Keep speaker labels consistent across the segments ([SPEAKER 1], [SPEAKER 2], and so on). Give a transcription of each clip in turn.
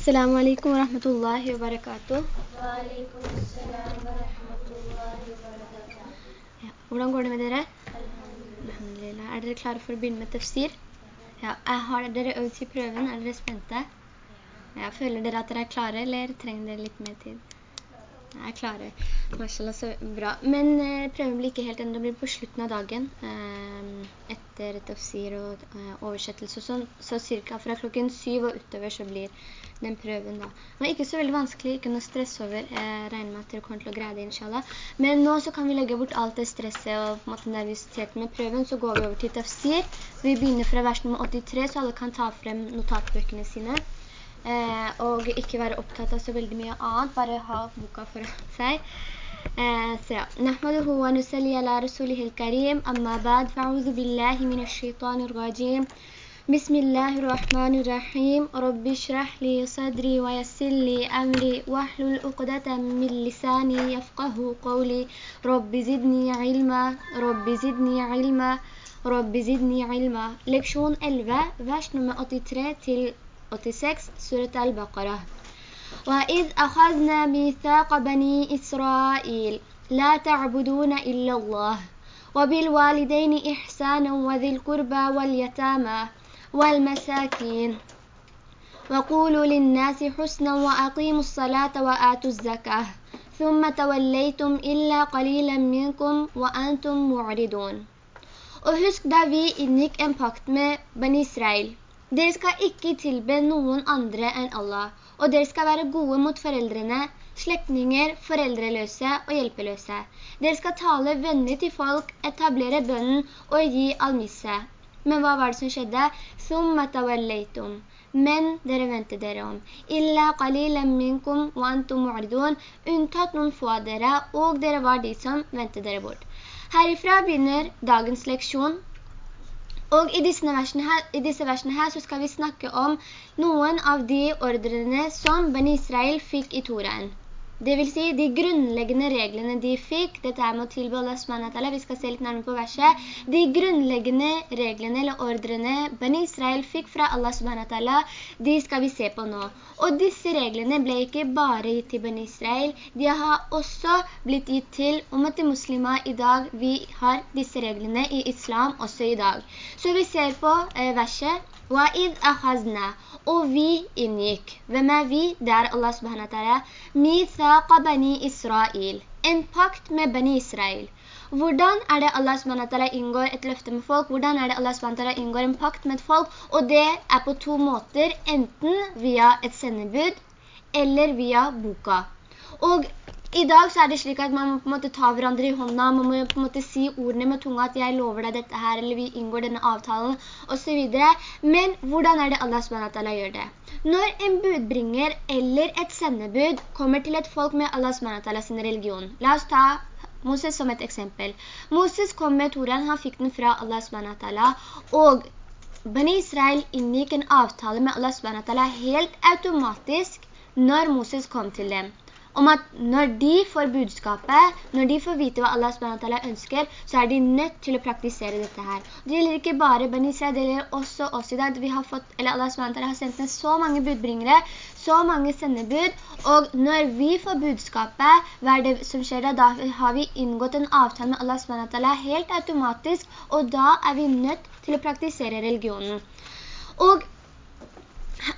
[SPEAKER 1] Assalamu alaikum wa rahmatullahi wa barakatuh.
[SPEAKER 2] Wa alaikum assalam wa rahmatullahi wa barakatuh.
[SPEAKER 1] Ja, hvordan går det med dere? Alhamdulillah. Er dere klare for å begynne med tafsir? Ja, har dere øvd til prøven. Er dere spente? Ja, føler dere at dere er klare, eller trenger dere litt mer tid? Jeg klarer. klare. Mashallah, så bra. Men eh, prøven blir ikke helt enda, blir på slutten av dagen. Eh, etter tafsir og eh, oversettelse og sånn. Så cirka fra klokken syv og utover så blir den prøven da. Det er ikke så veldig vanskelig, ikke noe stress over. Jeg regner med at dere kommer til å greie det, inshallah. Men nå så kan vi legge bort alt det stresset og på en måte med prøven. Så går vi over til tafsir. Vi begynner fra vers nummer 83, så alle kan ta frem notatbøkene sine eh, og ikke være opptatt av så veldig mye annet, bare ha boka for seg. Eh, så ja. نحمده ونسلي على رسوله الكريم أما بعد فأعوذ بالله من الشيطان الرجيم بسم الله الرحمن الرحيم رب اشرح لي صدري ويسر لي أمري واحلل عقدة من لساني يفقه قولي رب زدني علما رب زدني علما رب زدني علما Leksjon 11, vers nummer 83 til 86 سورة البقرة. وإذ أخذنا ميثاق بني إسرائيل لا تعبدون إلا الله وبالوالدين إحسانا وذي القربى واليتامى والمساكين. وقولوا للناس حسنا وأقيموا الصلاة وآتوا الزكاة ثم توليتم إلا قليلا منكم وأنتم معرضون. Og husk da vi inngikk en pakt med Ben Israel, Dere skal ikke tilbe noen andre enn Allah, og dere skal være gode mot foreldrene, slektninger, foreldreløse og hjelpeløse. Dere skal tale vennlig til folk, etablere bønnen og gi almisse. Men hva var det som skjedde? Thumma tawallaytum. Men dere ventet dere om. Illa qalilan minkum wa antum. Unntatt noen få av dere, og dere var de som ventet dere bort. Herifra begynner dagens leksjon, og i disse, her, i disse versene her så skal vi snakke om noen av de ordrene som Ben Israel fikk i Toraen. Det vil si, de grunnleggende reglene de fikk, dette er med å tilbe Allah SWT, vi skal se litt nærmere på verset, de grunnleggende reglene eller ordrene Ben Israel fikk fra Allah SWT, de skal vi se på nå. Og disse reglene ble ikke bare gitt til Ben Israel, de har også blitt gitt til om at de muslimer i dag. Vi har disse reglene i islam også i dag. Så vi ser på eh, verset, وَإِذْ أَخَذْنَا Og vi inngikk. Hvem er vi? Det er Allah subhanahu wa ta'ala. Mithaqa bani Israel. En pakt med bani Israel. Hvordan er det Allah subhanahu wa ta'ala inngår et løfte med folk? Hvordan er det Allah subhanahu wa ta'ala inngår en pakt med folk? Og det er på to måter. Enten via et sendebud, eller via boka. Og i dag så er det slik at man må på en måte ta hverandre i hånda, man må på en måte si ordene med tunga at jeg lover deg dette her, eller vi inngår denne avtalen, og så videre. Men hvordan er det Allah SWT gjør det? Når en budbringer eller et sendebud kommer til et folk med Allah SWT sin religion, la oss ta Moses som et eksempel. Moses kom med Toran, han fikk den fra Allah SWT, og Bani Israel inngikk en avtale med Allah SWT helt automatisk når Moses kom til dem om at når de får budskapet, når de får vite hva Allah SWT ønsker, så er de nødt til å praktisere dette her. Det gjelder ikke bare Ben Israel, det gjelder også oss i dag. Vi har fått, eller Allah SWT har sendt ned så mange budbringere, så mange sendebud, og når vi får budskapet, hva er det som skjer da? Da har vi inngått en avtale med Allah SWT helt automatisk, og da er vi nødt til å praktisere religionen. Og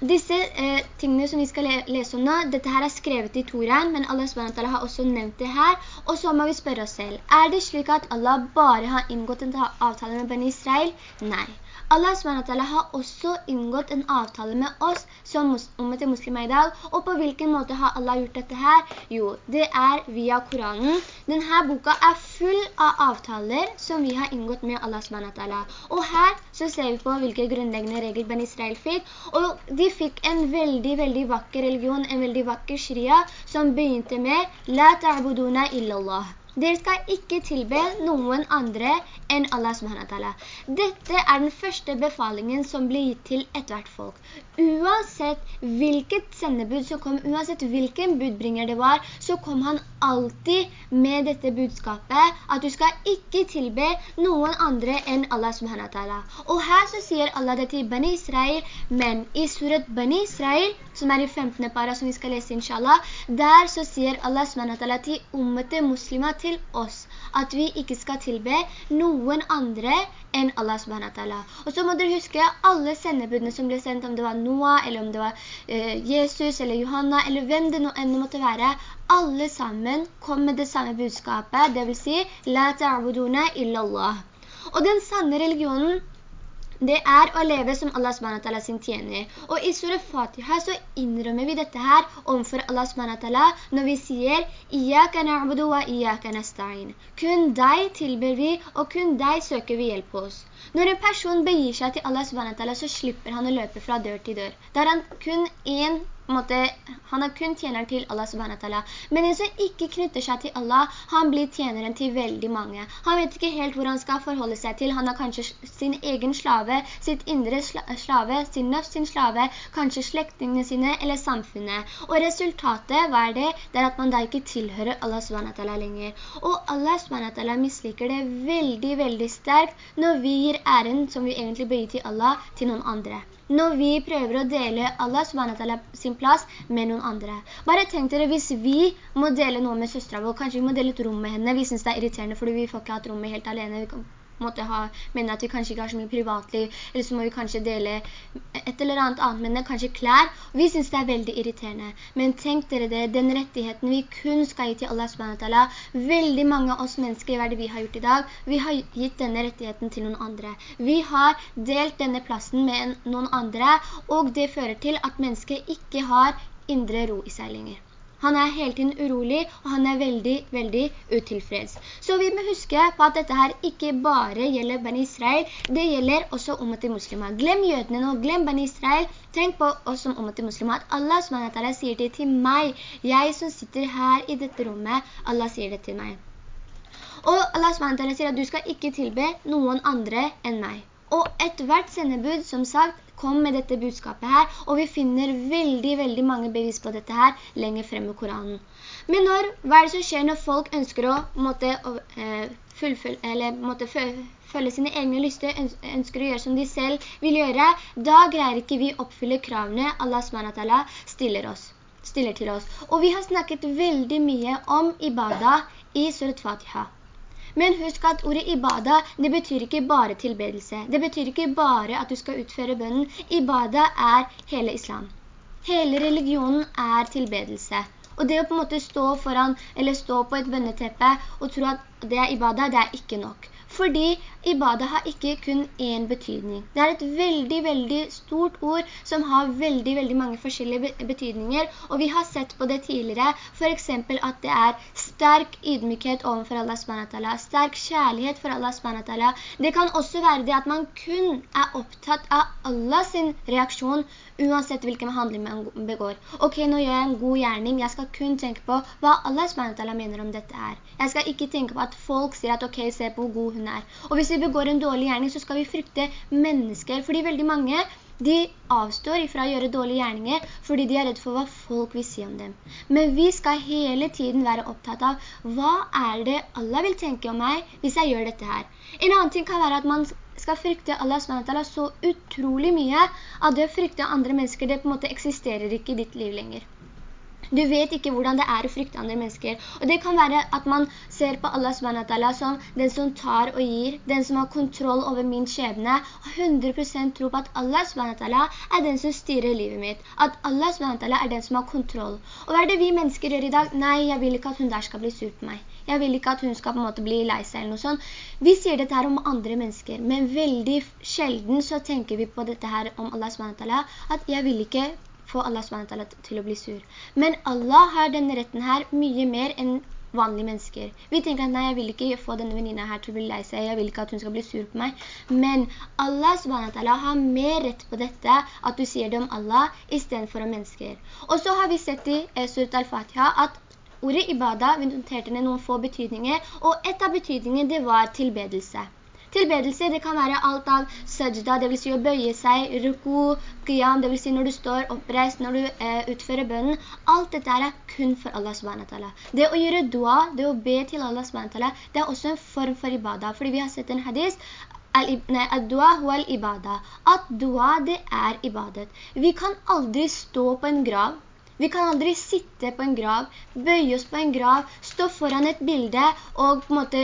[SPEAKER 1] disse eh, tingene som vi skal le lese om nå, dette her er skrevet i Toran, men Allah SWT har også nevnt det her. Og så må vi spørre oss selv, er det slik at Allah bare har inngått en avtale med Ben Israel? Nei. Allah SWT har også inngått en avtale med oss som ummet muslimer i dag. Og på hvilken måte har Allah gjort dette her? Jo, det er via Koranen. Denne boka er full av avtaler som vi har inngått med Allah SWT. Og her så ser vi på hvilke grunnleggende regler Ben Israel fikk. Og de fikk en veldig, veldig vakker religion, en veldig vakker sharia, som begynte med «La ta'buduna illallah». Dere skal ikke tilbe noen andre enn Allah subhanahu Dette er den første befalingen som blir gitt til etterhvert folk. Uansett hvilket sendebud som kom, uansett hvilken budbringer det var, så kom han alltid med dette budskapet, at du skal ikke tilbe noen andre enn Allah subhanahu Og her så sier Allah det til Bani Israel, men i surat Bani Israel, som er i 15. para som vi skal lese inshallah, der så sier Allah subhanahu til ummete muslimer til oss at vi ikke skal tilbe noen andre enn Allah subhanahu Og så må dere huske alle sendebudene som ble sendt, om det var Noah, eller om det var eh, Jesus, eller Johanna, eller hvem det enn måtte være. Alle sammen kom med det samme budskapet, det vil si, «La ta'buduna illallah». Og den sanne religionen, det er å leve som Allah SWT sin tjener. Og i Surah Fatiha så innrømmer vi dette her omfor Allah SWT når vi sier «Iyaka na'budu wa iyaka nasta'in». Kun deg tilber vi, og kun deg søker vi hjelp hos. Når en person begir seg til Allah SWT, så slipper han å løpe fra dør til dør. Da er han kun en måte, han er kun tjeneren til Allah subhanahu Men den som ikke knytter seg til Allah, han blir tjeneren til veldig mange. Han vet ikke helt hvor han skal forholde seg til. Han har kanskje sin egen slave, sitt indre slave, sin nøft sin slave, kanskje slektingene sine eller samfunnet. Og resultatet, hva er det? Det er at man da ikke tilhører Allah subhanahu lenger. Og Allah subhanahu misliker det veldig, veldig sterkt når vi gir æren som vi egentlig gi til Allah til noen andre når vi prøver å dele Allah subhanahu sin plass med noen andre. Bare tenk dere hvis vi må dele noe med søstra vår, kanskje vi må dele et rom med henne, vi synes det er irriterende fordi vi får ikke ha et rom helt alene, måtte ha, mene at vi kanskje ikke har så mye privatliv, eller så må vi kanskje dele et eller annet annet, men det er kanskje klær. Vi synes det er veldig irriterende. Men tenk dere det, den rettigheten vi kun skal gi til Allah SWT, veldig mange av oss mennesker, hva er det vi har gjort i dag? Vi har gitt denne rettigheten til noen andre. Vi har delt denne plassen med noen andre, og det fører til at mennesker ikke har indre ro i seg lenger. Han er hele tiden urolig, og han er veldig, veldig utilfreds. Så vi må huske på at dette her ikke bare gjelder Ben Israel, det gjelder også ommet til muslimer. Glem jødene nå, glem Ben Israel. Tenk på oss som ommet til muslimer, at Allah SWT sier det til meg, jeg som sitter her i dette rommet, Allah sier det til meg. Og Allah SWT sier at du skal ikke tilbe noen andre enn meg. Og et hvert sendebud, som sagt, kom med dette budskapet her, og vi finner veldig, veldig mange bevis på dette her lenger frem i Koranen. Men når, hva er det som skjer når folk ønsker å måtte, fullfølge, eller måtte følge sine egne lyster, ønsker å gjøre som de selv vil gjøre, da greier ikke vi oppfylle kravene Allah SWT stiller oss stiller til oss. Og vi har snakket veldig mye om ibadah i Surat Fatiha. Men husk at ordet ibada, det betyr ikke bare tilbedelse. Det betyr ikke bare at du skal utføre bønnen. Ibada er hele islam. Hele religionen er tilbedelse. Og det å på en måte stå foran, eller stå på et bønneteppe og tro at det er ibada, det er ikke nok. Fordi ibadah har ikke kun én betydning. Det er et veldig, veldig stort ord som har veldig, veldig mange forskjellige betydninger. Og vi har sett på det tidligere, for eksempel at det er sterk ydmykhet overfor Allah SWT, sterk kjærlighet for Allah SWT. Det kan også være det at man kun er opptatt av Allahs reaksjon, uansett hvilken handling man begår. Ok, nå gjør jeg en god gjerning. Jeg skal kun tenke på hva Allah SWT mener om dette her. Jeg skal ikke tenke på at folk sier at ok, se på god hun hun er. Og hvis vi begår en dårlig gjerning, så skal vi frykte mennesker, fordi veldig mange, de avstår ifra å gjøre dårlige gjerninger, fordi de er redd for hva folk vil si om dem. Men vi skal hele tiden være opptatt av, hva er det Allah vil tenke om meg hvis jeg gjør dette her? En annen ting kan være at man skal frykte Allah så utrolig mye, at det å frykte andre mennesker, det på en måte eksisterer ikke i ditt liv lenger. Du vet ikke hvordan det er å frykte andre mennesker. Og det kan være at man ser på Allah SWT som den som tar og gir, den som har kontroll over min skjebne, og 100% tro på at Allah SWT er den som styrer livet mitt. At Allah SWT er den som har kontroll. Og hva er det vi mennesker gjør i dag? Nei, jeg vil ikke at hun der skal bli sur på meg. Jeg vil ikke at hun skal på en måte bli lei seg eller noe sånt. Vi sier dette her om andre mennesker, men veldig sjelden så tenker vi på dette her om Allah SWT, at jeg vil ikke få Allah SWT til å bli sur. Men Allah har denne retten her mye mer enn vanlige mennesker. Vi tenker at nei, jeg vil ikke få denne venninna her til å bli lei seg, jeg vil ikke at hun skal bli sur på meg. Men Allah SWT har mer rett på dette, at du sier det om Allah, i stedet for om mennesker. Og så har vi sett i eh, Surat al-Fatiha at ordet ibada, vi noterte ned noen få betydninger, og et av betydningene det var tilbedelse. Tilbedelse, det kan være alt av sajda, det vil si å bøye seg, ruku, qiyam, det vil si når du står oppreist, når du eh, utfører bønnen. Alt dette er kun for Allah subhanahu Det å gjøre dua, det å be til Allah subhanahu det er også en form for ibada, fordi vi har sett en hadis. At dua, det er ibadet. Vi kan aldri stå på en grav, vi kan aldri sitte på en grav, bøye oss på en grav, stå foran et bilde og på en måte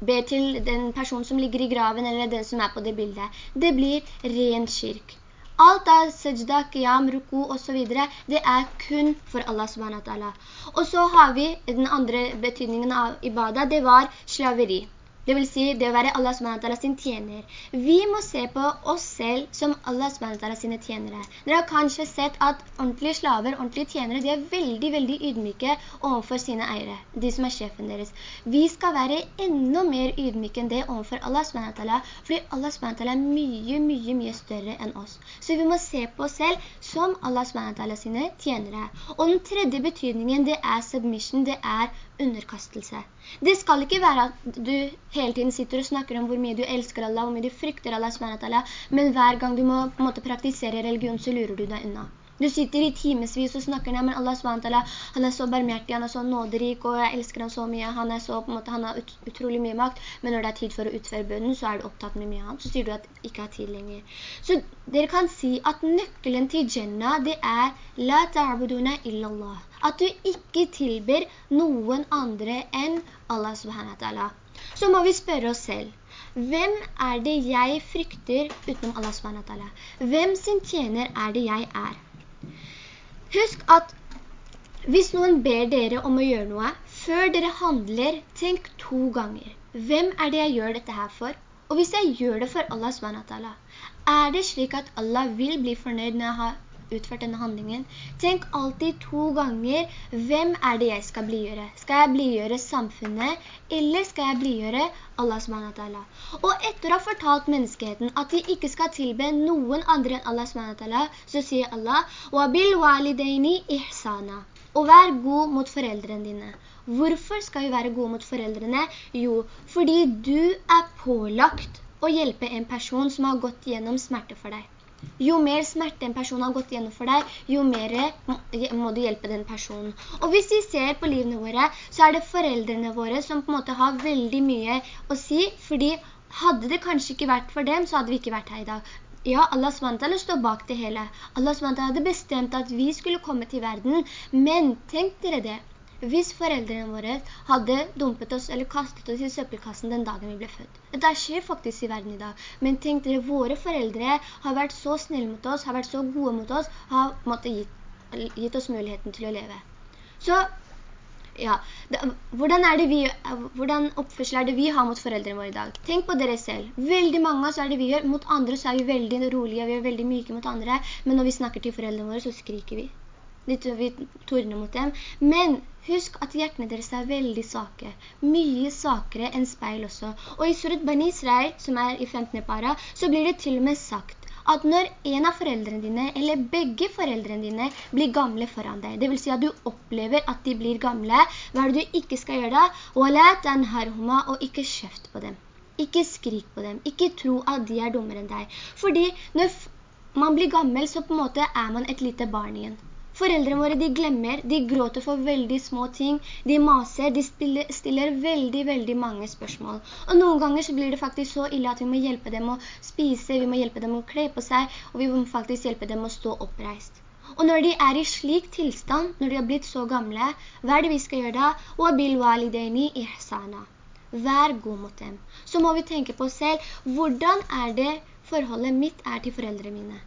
[SPEAKER 1] ber til den personen som ligger i graven, eller den som er på det bildet. Det blir ren kirk. Alt av sajda, qiyam, ruku og så videre, det er kun for Allah subhanahu wa ta'ala. Og så har vi den andre betydningen av ibadah, det var slaveri. Det vil si det å være Allah SWT sin tjener. Vi må se på oss selv som Allah SWT sine tjenere. Dere har kanskje sett at ordentlige slaver, ordentlige tjenere, de er veldig, veldig ydmyke overfor sine eiere, de som er sjefen deres. Vi skal være enda mer ydmyke enn det overfor Allah SWT, fordi Allah SWT er mye, mye, mye større enn oss. Så vi må se på oss selv som Allah SWT sine tjenere. Og den tredje betydningen, det er submission, det er underkastelse. Det skal ikke være at du hele tiden sitter og snakker om hvor mye du elsker Allah, hvor mye du frykter Allah, men hver gang du må måte, praktisere religion, så lurer du deg unna. Du sitter i timesvis og snakker, men Allah han er så barmhjertig, han er så nåderik, og jeg elsker han så mye, han så, måte, han har ut, utrolig mye makt, men når det er tid for å utføre bønnen, så er du opptatt med mye annet, så sier du at du ikke har tid lenger. Så dere kan si at nøkkelen til Jannah, det er «La ta'buduna illallah». At du ikke tilber noen andre enn Allah subhanahu Så må vi spørre oss selv, hvem er det jeg frykter utenom Allah subhanahu Hvem sin tjener er det jeg er? Husk at hvis noen ber dere om å gjøre noe, før dere handler, tenk to ganger. Hvem er det jeg gjør dette her for? Og hvis jeg gjør det for Allah SWT, er det slik at Allah vil bli fornøyd når jeg har utført denne handlingen. Tenk alltid to ganger, hvem er det jeg skal bligjøre? Skal jeg bligjøre samfunnet, eller skal jeg bligjøre Allah SWT? Og etter å ha fortalt menneskeheten at de ikke skal tilbe noen andre enn Allah SWT, så sier Allah, «Wabil walidaini ihsana». Og vær god mot foreldrene dine. Hvorfor skal vi være gode mot foreldrene? Jo, fordi du er pålagt å hjelpe en person som har gått gjennom smerte for deg. Jo mer smerte en person har gått gjennom for deg, jo mer må du hjelpe den personen. Og hvis vi ser på livene våre, så er det foreldrene våre som på en måte har veldig mye å si, fordi hadde det kanskje ikke vært for dem, så hadde vi ikke vært her i dag. Ja, Allah SWT står bak det hele. Allah SWT hadde bestemt at vi skulle komme til verden, men tenk dere det. Hvis foreldrene våre hadde dumpet oss eller kastet oss i søppelkassen den dagen vi ble født. Det skjer faktisk i verden i dag. Men tenk dere, våre foreldre har vært så snille mot oss, har vært så gode mot oss, har gitt, gitt oss muligheten til å leve. Så ja, det, hvordan, vi, hvordan oppførsel er det vi har mot foreldrene våre i dag? Tenk på dere selv. Veldig mange av oss er det vi gjør. Mot andre så er vi veldig rolige, vi er veldig myke mot andre. Men når vi snakker til foreldrene våre, så skriker vi. Litt vi torner mot dem. Men Husk at hjertene deres er veldig sake. Mye sakere enn speil også. Og i surat Bani Israel, som er i 15. para, så blir det til og med sagt at når en av foreldrene dine, eller begge foreldrene dine, blir gamle foran deg, det vil si at du opplever at de blir gamle, hva er det du ikke skal gjøre da? Og ikke kjøft på dem. Ikke skrik på dem. Ikke tro at de er dummere enn deg. Fordi når man blir gammel, så på en måte er man et lite barn igjen. Foreldrene våre, de glemmer, de gråter for veldig små ting, de maser, de stiller, stiller, veldig, veldig mange spørsmål. Og noen ganger så blir det faktisk så ille at vi må hjelpe dem å spise, vi må hjelpe dem å kle på seg, og vi må faktisk hjelpe dem å stå oppreist. Og når de er i slik tilstand, når de har blitt så gamle, hva er det vi skal gjøre da? وَبِلْ وَالِدَيْنِ إِحْسَانًا Vær god mot dem. Så må vi tenke på oss selv, hvordan er det forholdet mitt er til foreldrene mine?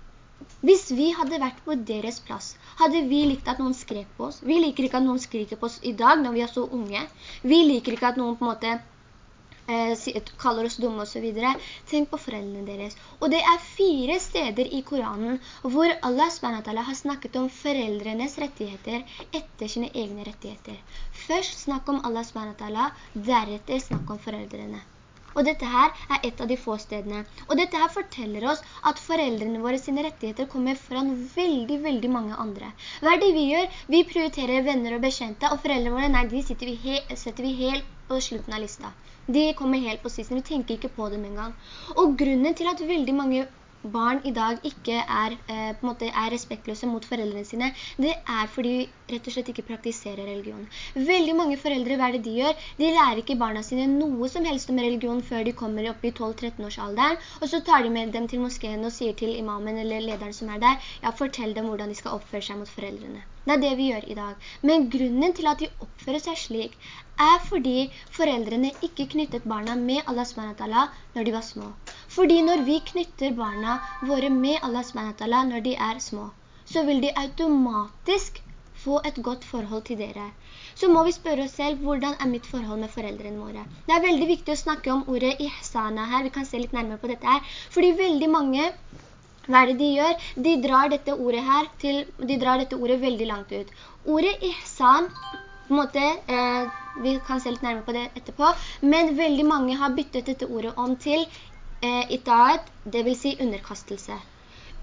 [SPEAKER 1] Hvis vi hadde vært på deres plass, hadde vi likt at noen skrek på oss. Vi liker ikke at noen skriker på oss i dag når vi er så unge. Vi liker ikke at noen på en måte eh, kaller oss dumme og så videre. Tenk på foreldrene deres. Og det er fire steder i Koranen hvor Allah SWT har snakket om foreldrenes rettigheter etter sine egne rettigheter. Først snakk om Allah SWT, deretter snakk om foreldrene. Og dette her er et av de få stedene. Og dette her forteller oss at foreldrene våre sine rettigheter kommer foran veldig, veldig mange andre. Hva er det vi gjør? Vi prioriterer venner og bekjente, og foreldrene våre, nei, de vi setter vi helt på slutten av lista. De kommer helt på sisten, vi tenker ikke på dem engang. Og grunnen til at veldig mange barn i dag ikke er, eh, er respektløse mot foreldrene sine, det er fordi de rett og slett ikke praktiserer religion. Veldig mange foreldre, hva er det de gjør? De lærer ikke barna sine noe som helst om religion før de kommer opp i 12-13 års alderen, og så tar de med dem til moskeen og sier til imamen eller lederen som er der, ja, fortell dem hvordan de skal oppføre seg mot foreldrene. Det er det vi gjør i dag. Men grunnen til at de oppfører seg slik, er fordi foreldrene ikke knyttet barna med Allah SWT når de var små. Fordi når vi knytter barna våre med Allah SWT når de er små, så vil de automatisk få et godt forhold til dere. Så må vi spørre oss selv, hvordan er mitt forhold med foreldrene våre? Det er veldig viktig å snakke om ordet ihsana her, vi kan se litt nærmere på dette her, fordi veldig mange hva er det de gjør? De drar dette ordet her til, de drar dette ordet veldig langt ut. Ordet ihsan på en måte, eh, vi kan se litt nærmere på det etterpå, men veldig mange har byttet dette ordet om til eh, itaat, det vil si underkastelse.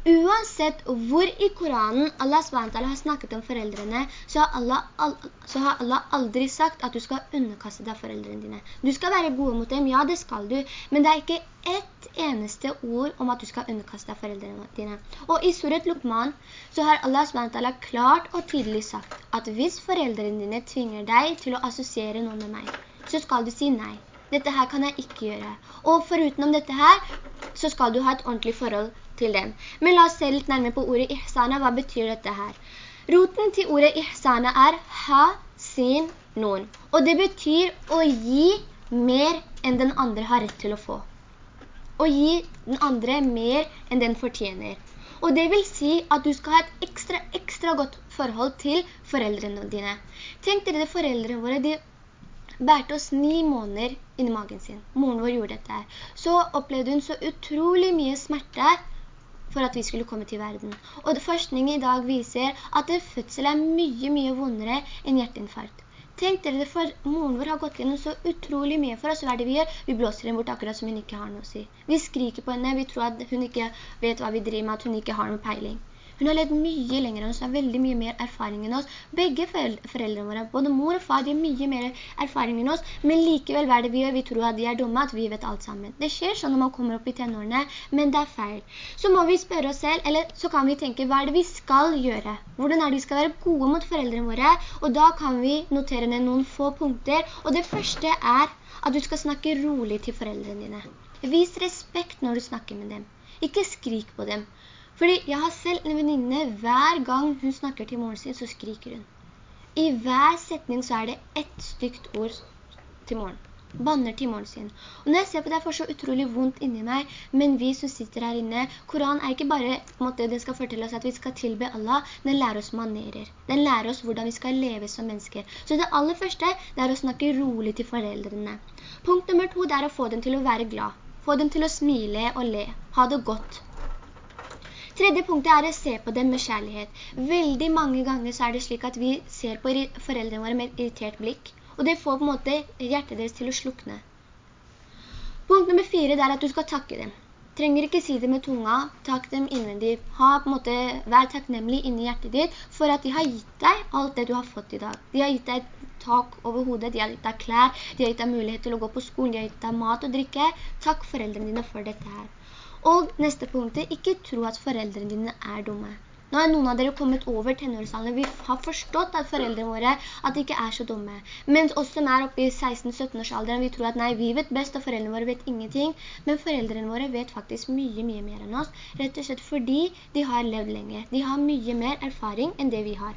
[SPEAKER 1] Uansett hvor i Koranen Allah SWT har snakket om foreldrene, så har, Allah, så har Allah aldri sagt at du skal underkaste deg foreldrene dine. Du skal være gode mot dem, ja det skal du, men det er ikke ett eneste ord om at du skal underkaste deg foreldrene dine. Og i Surat Luqman så har Allah SWT klart og tydelig sagt at hvis foreldrene dine tvinger deg til å assosiere noe med meg, så skal du si nei. Dette her kan jeg ikke gjøre. Og foruten om dette her, så skal du ha et ordentlig forhold til dem. Men la oss se litt nærmere på ordet ihsana. Hva betyr dette her? Roten til ordet ihsana er ha, sin, noen. Og det betyr å gi mer enn den andre har rett til å få. Å gi den andre mer enn den fortjener. Og det vil si at du skal ha et ekstra, ekstra godt forhold til foreldrene dine. Tenk dere foreldrene våre, de bærte oss ni måneder inni magen sin. Moren vår gjorde dette. Så opplevde hun så utrolig mye smerte for at vi skulle komme til verden. Og forskning i dag viser at en fødsel er mye, mye vondere enn hjerteinfarkt. Tenk dere det, for moren vår har gått gjennom så utrolig mye for oss. Hva er det vi gjør? Vi blåser henne bort akkurat som hun ikke har noe å si. Vi skriker på henne, vi tror at hun ikke vet hva vi driver med, at hun ikke har noe peiling. Hun har levd mye lenger enn oss, har veldig mye mer erfaring enn oss. Begge foreldrene våre, både mor og far, de har mye mer erfaring enn oss, men likevel hva er det vi gjør? Vi tror at de er dumme, at vi vet alt sammen. Det skjer sånn når man kommer opp i tenårene, men det er feil. Så må vi spørre oss selv, eller så kan vi tenke, hva er det vi skal gjøre? Hvordan er det vi skal være gode mot foreldrene våre? Og da kan vi notere ned noen få punkter, og det første er at du skal snakke rolig til foreldrene dine. Vis respekt når du snakker med dem. Ikke skrik på dem. Fordi jeg har selv en venninne, hver gang hun snakker til moren sin, så skriker hun. I hver setning så er det ett stygt ord til moren. Banner til moren sin. Og når jeg ser på det, jeg får så utrolig vondt inni meg, men vi som sitter her inne, Koran er ikke bare, måte, den skal fortelle oss at vi skal tilbe Allah, den lærer oss manerer. Den lærer oss hvordan vi skal leve som mennesker. Så det aller første, det er å snakke rolig til foreldrene. Punkt nummer to, det er å få dem til å være glad. Få dem til å smile og le. Ha det godt. Tredje punktet er å se på dem med kjærlighet. Veldig mange ganger så er det slik at vi ser på foreldrene våre med irritert blikk, og det får på en måte hjertet deres til å slukne. Punkt nummer fire er at du skal takke dem. Trenger ikke si det med tunga, takk dem innvendig. Ha på en måte, vær takknemlig inni hjertet ditt for at de har gitt deg alt det du har fått i dag. De har gitt deg tak over hodet, de har gitt deg klær, de har gitt deg mulighet til å gå på skolen, de har gitt deg mat og drikke. Takk foreldrene dine for dette her. Og neste punkt er, ikke tro at foreldrene dine er dumme. Nå har noen av dere kommet over tenårsalene. Vi har forstått at foreldrene våre at ikke er så dumme. Mens oss som er oppe i 16-17 års alderen, vi tror at nei, vi vet best, og foreldrene våre vet ingenting. Men foreldrene våre vet faktisk mye, mye mer enn oss. Rett og slett fordi de har levd lenge. De har mye mer erfaring enn det vi har.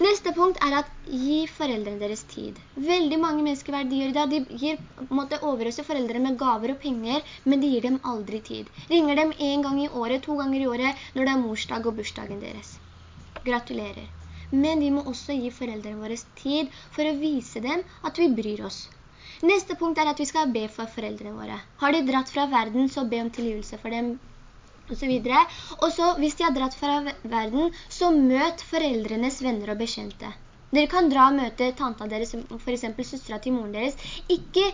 [SPEAKER 1] Neste punkt er at gi foreldrene deres tid. Veldig mange mennesker hva de gjør i dag, de gir, måtte overrøse foreldre med gaver og penger, men de gir dem aldri tid. Ringer dem en gang i året, to ganger i året, når det er morsdag og bursdagen deres. Gratulerer. Men vi må også gi foreldrene våre tid for å vise dem at vi bryr oss. Neste punkt er at vi skal be for foreldrene våre. Har de dratt fra verden, så be om tilgivelse for dem, og så videre. Og så, hvis de har dratt fra verden, så møt foreldrenes venner og bekjente. Dere kan dra og møte tanta deres, for eksempel søstra til moren deres. Ikke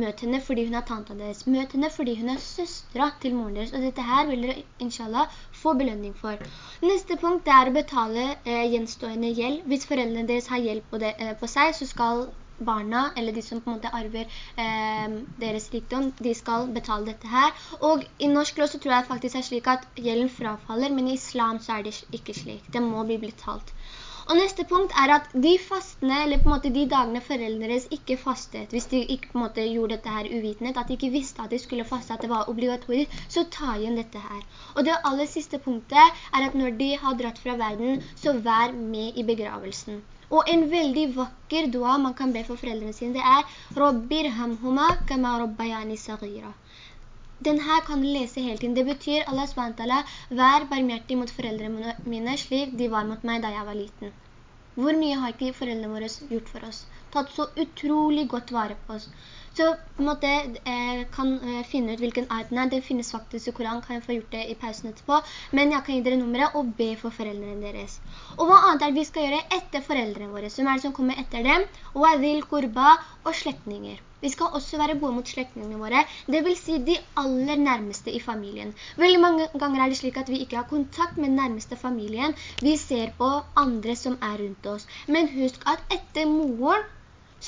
[SPEAKER 1] Møt henne fordi hun er tanta deres. Møt henne fordi hun er søstra til moren deres. Og dette her vil dere, inshallah, få belønning for. Neste punkt er å betale eh, gjenstående gjeld. Hvis foreldrene deres har gjeld på, det, eh, på seg, så skal barna, eller de som på en måte arver eh, deres rikdom, de skal betale dette her. Og i norsk lov så tror jeg faktisk er slik at gjelden frafaller, men i islam så er det ikke slik. Det må bli betalt. Og neste punkt er at de fastene, eller på en måte de dagene foreldrene deres ikke fastet, hvis de ikke på en måte gjorde dette her uvitenhet, at de ikke visste at de skulle faste, at det var obligatorisk, så ta igjen dette her. Og det aller siste punktet er at når de har dratt fra verden, så vær med i begravelsen. Og en veldig vakker dua man kan be for foreldrene sine, det er «Rabbir hamhuma kama rabbayani sagira». Den her kan du lese hele tiden. Det betyr, Allah SWT, vær barmhjertig mot foreldrene mine slik de var mot meg da jeg var liten. Hvor mye har ikke foreldrene våre gjort for oss? Tatt så utrolig godt vare på oss. Så på en måte eh, kan eh, finne ut hvilken ayat den er. Det finnes faktisk i Koran, kan jeg få gjort det i pausen etterpå. Men jeg kan gi dere nummeret og be for foreldrene deres. Og hva annet er det vi skal gjøre etter foreldrene våre? Som er det som kommer etter dem? Wadil, kurba og slektninger. Vi skal også være gode mot slektingene våre, det vil si de aller nærmeste i familien. Veldig mange ganger er det slik at vi ikke har kontakt med den nærmeste familien. Vi ser på andre som er rundt oss. Men husk at etter moren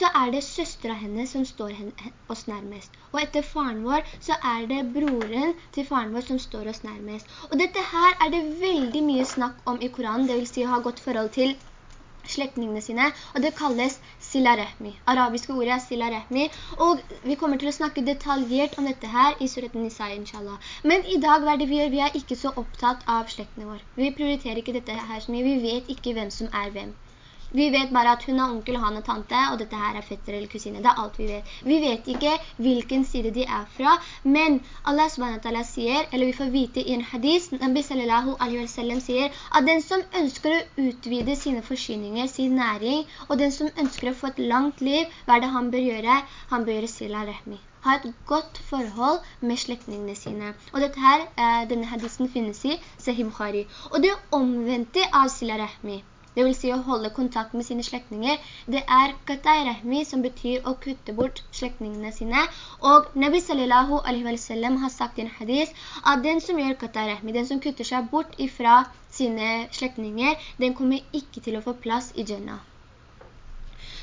[SPEAKER 1] så er det søstra henne som står oss nærmest. Og etter faren vår, så er det broren til faren vår som står oss nærmest. Og dette her er det veldig mye snakk om i Koranen, det vil si å ha godt forhold til slektingene sine, og det kalles sila rehmi. Arabiske ordet er sila rehmi, og vi kommer til å snakke detaljert om dette her i Surat Nisa, inshallah. Men i dag, hva er det vi gjør? Vi er ikke så opptatt av slektene våre. Vi prioriterer ikke dette her så mye. Vi vet ikke hvem som er hvem. Vi vet bare at hun er onkel, han er tante, og dette her er fetter eller kusine. Det er alt vi vet. Vi vet ikke hvilken side de er fra, men Allah SWT sier, eller vi får vite i en hadis, Nabi sallallahu alaihi wa sallam sier, at den som ønsker å utvide sine forsyninger, sin næring, og den som ønsker å få et langt liv, hva er det han bør gjøre? Han bør gjøre sila rahmi ha et godt forhold med slektingene sine. Og dette her, eh, denne hadisen finnes i Sahih Bukhari. Og det omvendte av Sila Rahmi det vil si å holde kontakt med sine slektninger, det er qatayrahmi som betyr å kutte bort slektningene sine. Og Nabi sallallahu alaihi wa sallam har sagt i en hadis at den som gjør qatayrahmi, den som kutter seg bort ifra sine slektninger, den kommer ikke til å få plass i Jannah.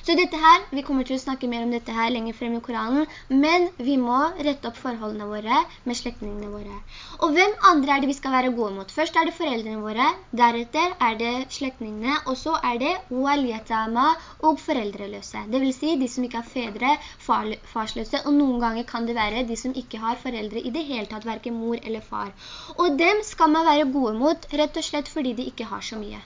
[SPEAKER 1] Så dette her, vi kommer til å snakke mer om dette her lenger frem i Koranen, men vi må rette opp forholdene våre med slektingene våre. Og hvem andre er det vi skal være gode mot? Først er det foreldrene våre, deretter er det slektingene, og så er det walyatama og foreldreløse. Det vil si de som ikke har fedre, far, farsløse, og noen ganger kan det være de som ikke har foreldre i det hele tatt, hverken mor eller far. Og dem skal man være gode mot, rett og slett fordi de ikke har så mye.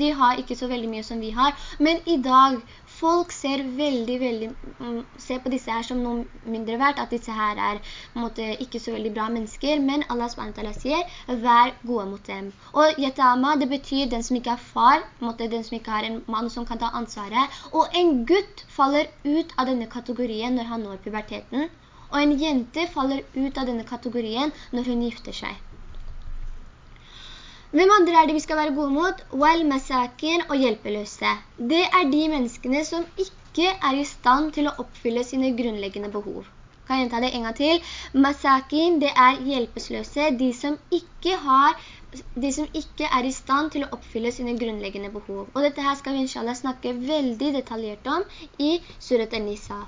[SPEAKER 1] De har ikke så veldig mye som vi har, men i dag folk ser veldig, veldig, mm, ser på disse her som noe mindre verdt, at disse her er måte, ikke så veldig bra mennesker, men Allah SWT sier, vær gode mot dem. Og yatama, det betyr den som ikke er far, måte, den som ikke har en mann som kan ta ansvaret, og en gutt faller ut av denne kategorien når han når puberteten, og en jente faller ut av denne kategorien når hun gifter seg. Hvem andre er det vi skal være gode mot? Wal masakin og hjelpeløse. Det er de menneskene som ikke er i stand til å oppfylle sine grunnleggende behov. Kan jeg ta det en gang til? Masakin, det er hjelpeløse, de som ikke har de som ikke er i stand til å oppfylle sine grunnleggende behov. Og dette her skal vi inshallah snakke veldig detaljert om i Surat An-Nisa.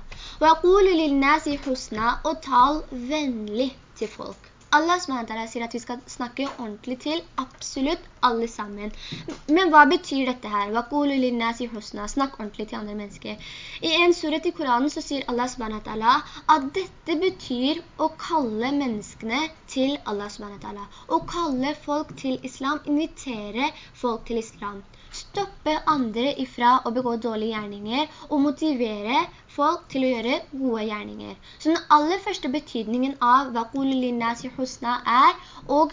[SPEAKER 1] Og tal vennlig til folk. Allah SWT sier at vi skal snakke ordentlig til absolutt alle sammen. Men hva betyr dette her? Snakk ordentlig til andre mennesker. I en surat i Koranen så sier Allah SWT at dette betyr å kalle menneskene til Allah SWT. Å kalle folk til islam, invitere folk til islam stoppe andre ifra å begå dårlige gjerninger og motivere folk til å gjøre gode gjerninger. Så den aller første betydningen av «Vaqul linnasi husna» er å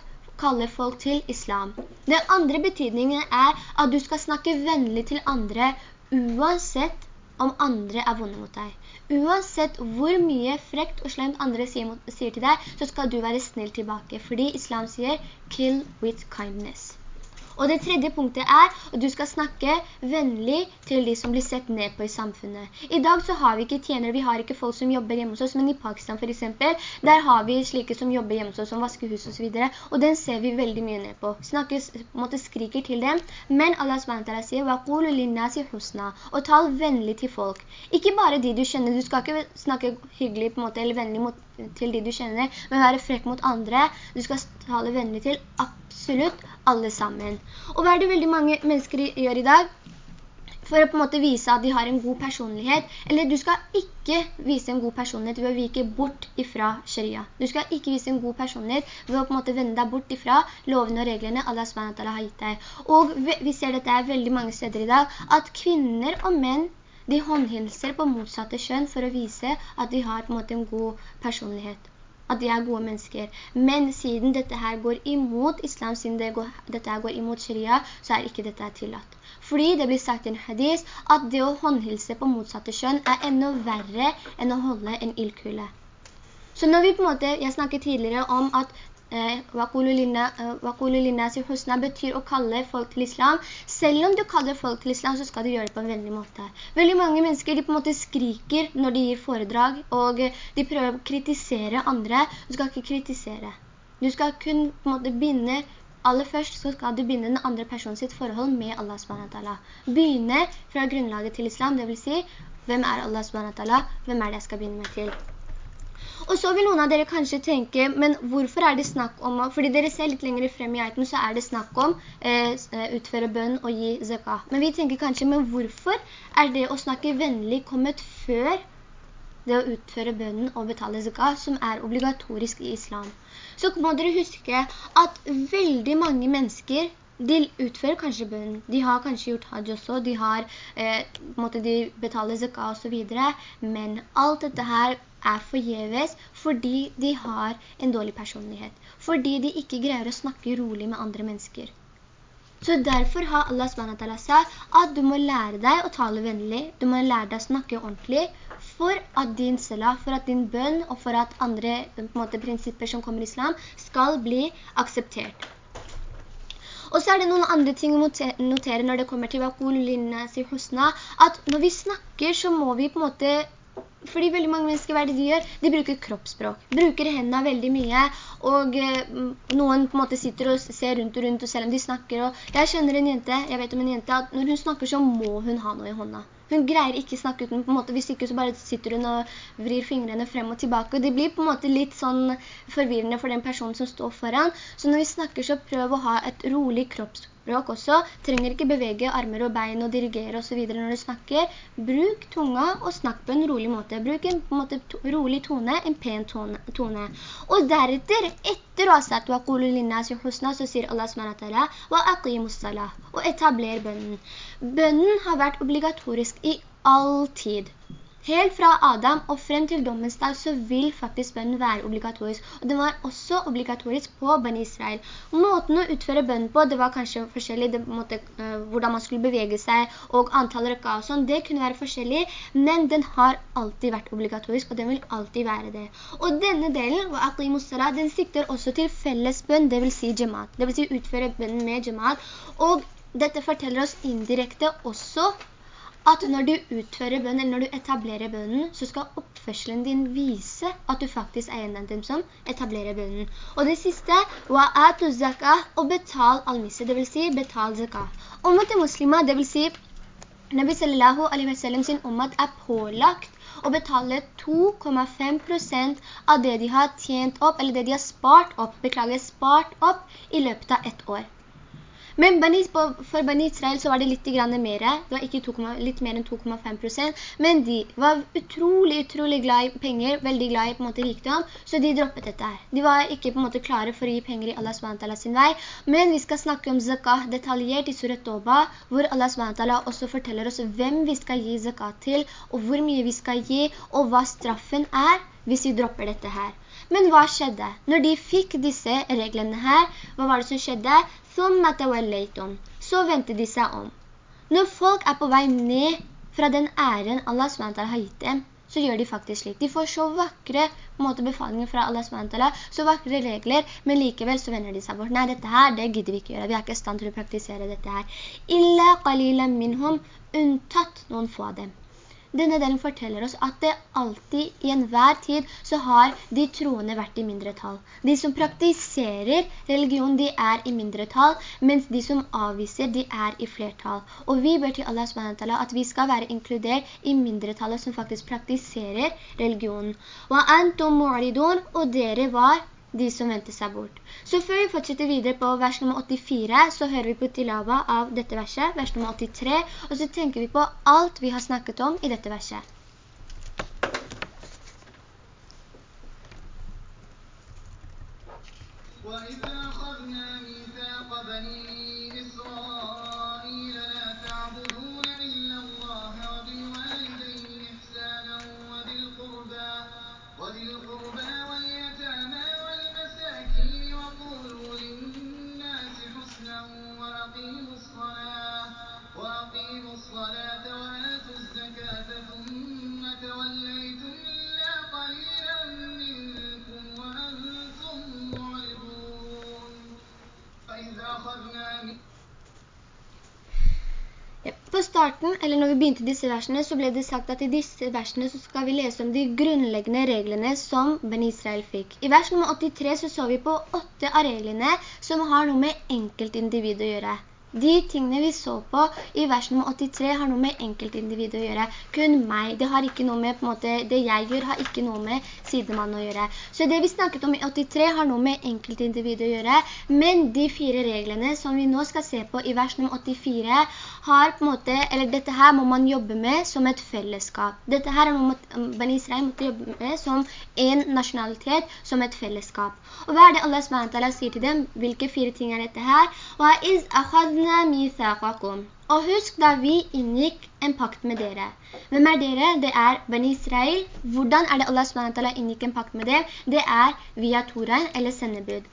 [SPEAKER 1] kalle folk til islam. Den andre betydningen er at du skal snakke vennlig til andre uansett om andre er vonde mot deg. Uansett hvor mye frekt og slemt andre sier, mot, sier til deg, så skal du være snill tilbake. Fordi islam sier «kill with kindness». Og det tredje punktet er at du skal snakke vennlig til de som blir sett ned på i samfunnet. I dag så har vi ikke tjenere, vi har ikke folk som jobber hjemme hos oss, men i Pakistan for eksempel, der har vi slike som jobber hjemme hos oss, som vasker hus og så videre, og den ser vi veldig mye ned på. Snakker, måtte skriker til dem, men Allah SWT sier, «Waqulu linnasi husna», og tal vennlig til folk. Ikke bare de du kjenner, du skal ikke snakke hyggelig på en måte, eller vennlig mot, til de du kjenner, men være frekk mot andre. Du skal tale vennlig til absolutt alle sammen. Og hva er det veldig mange mennesker gjør i dag? For å på en måte vise at de har en god personlighet. Eller du skal ikke vise en god personlighet ved å vike bort ifra sharia. Du skal ikke vise en god personlighet ved å på en måte vende deg bort ifra lovene og reglene Allah SWT har gitt deg. Og vi ser dette er veldig mange steder i dag, at kvinner og menn de håndhilser på motsatte kjønn for å vise at de har på en måte en god personlighet at de er gode mennesker. Men siden dette her går imot islam, siden det går, dette her går imot sharia, så er ikke dette tillatt. Fordi det blir sagt i en hadis at det å håndhilse på motsatte kjønn er enda verre enn å holde en ildkule. Så når vi på en måte, jeg snakket tidligere om at «Wakulu linnasi husna» betyr å kalle folk til islam. Selv om du kaller folk til islam, så skal du gjøre det på en vennlig måte. Veldig mange mennesker, de på en måte skriker når de gir foredrag, og de prøver å kritisere andre. Du skal ikke kritisere. Du skal kun på en måte binde Aller først så skal du begynne den andre personen sitt forhold med Allah SWT. Begynne fra grunnlaget til islam, det vil si, hvem er Allah SWT? Hvem er det jeg skal begynne med til? Og så vil noen av dere kanskje tenke, men hvorfor er det snakk om, fordi dere ser litt lenger frem i eiten, så er det snakk om eh, eh, utføre bønn og gi zakah. Men vi tenker kanskje, men hvorfor er det å snakke vennlig kommet før det å utføre bønnen og betale zakah, som er obligatorisk i islam? Så må dere huske at veldig mange mennesker de utfører kanskje bønn, de har kanskje gjort hajj også, de har, eh, de betale zakah og så videre, men alt dette her er forgjeves fordi de har en dårlig personlighet, fordi de ikke greier å snakke rolig med andre mennesker. Så derfor har Allah SWT sagt at du må lære deg å tale vennlig, du må lære deg å snakke ordentlig, for at din salah, for at din bønn og for at andre måte, prinsipper som kommer i islam skal bli akseptert. Og så er det noen andre ting å notere når det kommer til at når vi snakker så må vi på en måte fordi veldig mange mennesker, hva det de gjør? De bruker kroppsspråk, bruker hendene veldig mye, og eh, noen på en måte sitter og ser rundt og rundt, og selv om de snakker, og jeg kjenner en jente, jeg vet om en jente, at når hun snakker så må hun ha noe i hånda. Hun greier ikke snakke uten, på en måte, hvis ikke så bare sitter hun og vrir fingrene frem og tilbake, og det blir på en måte litt sånn forvirrende for den personen som står foran. Så når vi snakker, så prøv å ha et rolig kroppsspråk også. Trenger ikke bevege armer og bein og dirigere og så videre når du snakker. Bruk tunga og snakk på en rolig måte. Bruk en, en måte, to, rolig tone, en pen tone, tone. Og deretter, etter å ha sagt «Waqulu linnasi husna», så sier Allah SWT «Wa aqimus salah» og etabler bønnen. Bønnen har vært obligatorisk i all tid. Helt fra Adam og frem til dommens dag så vil faktisk bønnen være obligatorisk. Og det var også obligatorisk på Bani Israel. Måten å utføre bønnen på, det var kanskje forskjellig, det, måtte, uh, hvordan man skulle bevege seg, og antall røkka og sånn, det kunne være forskjellig, men den har alltid vært obligatorisk, og den vil alltid være det. Og denne delen, den sikter også til felles bønn, det vil si jamaat. Det vil si utføre bønnen med jamaat, og dette forteller oss indirekte også at når du utfører bønnen, eller når du etablerer bønnen, så skal oppførselen din vise at du faktisk er en av dem som etablerer bønnen. Og det siste, wa'atu zakah, og betal al-misse, det vil si betal zakah. Ummat muslimer, det vil si Nabi sallallahu alaihi wa sallam sin ommet er pålagt å betale 2,5 prosent av det de har tjent opp, eller det de har spart opp, beklager, spart opp i løpet av ett år. Men for Bani Israel så var det litt mer, det var ikke 2, litt mer enn 2,5%, men de var utrolig, utrolig glad i penger, veldig glad i på måte rikdom, så de droppet dette her. De var ikke på måte klare for å gi penger i Allah SWT sin vei, men vi skal snakke om zakah detaljert i Surat Toba, hvor Allah SWT også forteller oss hvem vi skal gi zakah til, og hvor mye vi skal gi, og hva straffen er hvis vi dropper dette her. Men hva skjedde? Når de fikk disse reglene her, hva var det som skjedde? Så ventet de seg om. Når folk er på vei ned fra den æren Allah SWT har gitt dem, så gjør de faktisk slik. De får så vakre måte, befalinger fra Allah SWT, så vakre regler, men likevel så vender de seg bort. Nei, dette her, det gidder vi ikke gjøre. Vi er ikke i stand til å praktisere dette her. Illa qalila minhum, unntatt noen få av dem. Denne delen forteller oss at det alltid, i enhver tid, så har de troende vært i mindre tall. De som praktiserer religion, de er i mindre tall, mens de som avviser, de er i flertall. Og vi bør til Allah SWT at vi skal være inkludert i mindretallet som faktisk praktiserer religionen. Og dere var de som venter seg bort. Så før vi fortsetter videre på vers nummer 84, så hører vi på tilava av dette verset, vers nummer 83, og så tenker vi på alt vi har snakket om i dette verset. وَإِذَا starten, eller når vi begynte disse versene, så ble det sagt at i disse versene så skal vi lese om de grunnleggende reglene som Ben Israel fikk. I vers nummer 83 så så vi på åtte av reglene som har noe med enkeltindivid å gjøre. De tingene vi så på i vers nummer 83 har noe med enkeltindivid å gjøre. Kun meg. Det har ikke noe med, på en måte, det jeg gjør har ikke noe med sidemannen å gjøre. Så det vi snakket om i 83 har noe med enkeltindivid å gjøre. Men de fire reglene som vi nå skal se på i vers nummer 84 har på en måte, eller dette her må man jobbe med som et fellesskap. Dette her er noe um, Ben Israel måtte jobbe med som en nasjonalitet, som et fellesskap. Og hva er det Allah sier til dem? Hvilke fire ting er dette her? Og is og husk da vi inngikk en pakt med dere. Hvem er dere? Det er Ben Israel. Hvordan er det Allah SWT inngikk en pakt med dem? Det er via Toraen eller sendebud.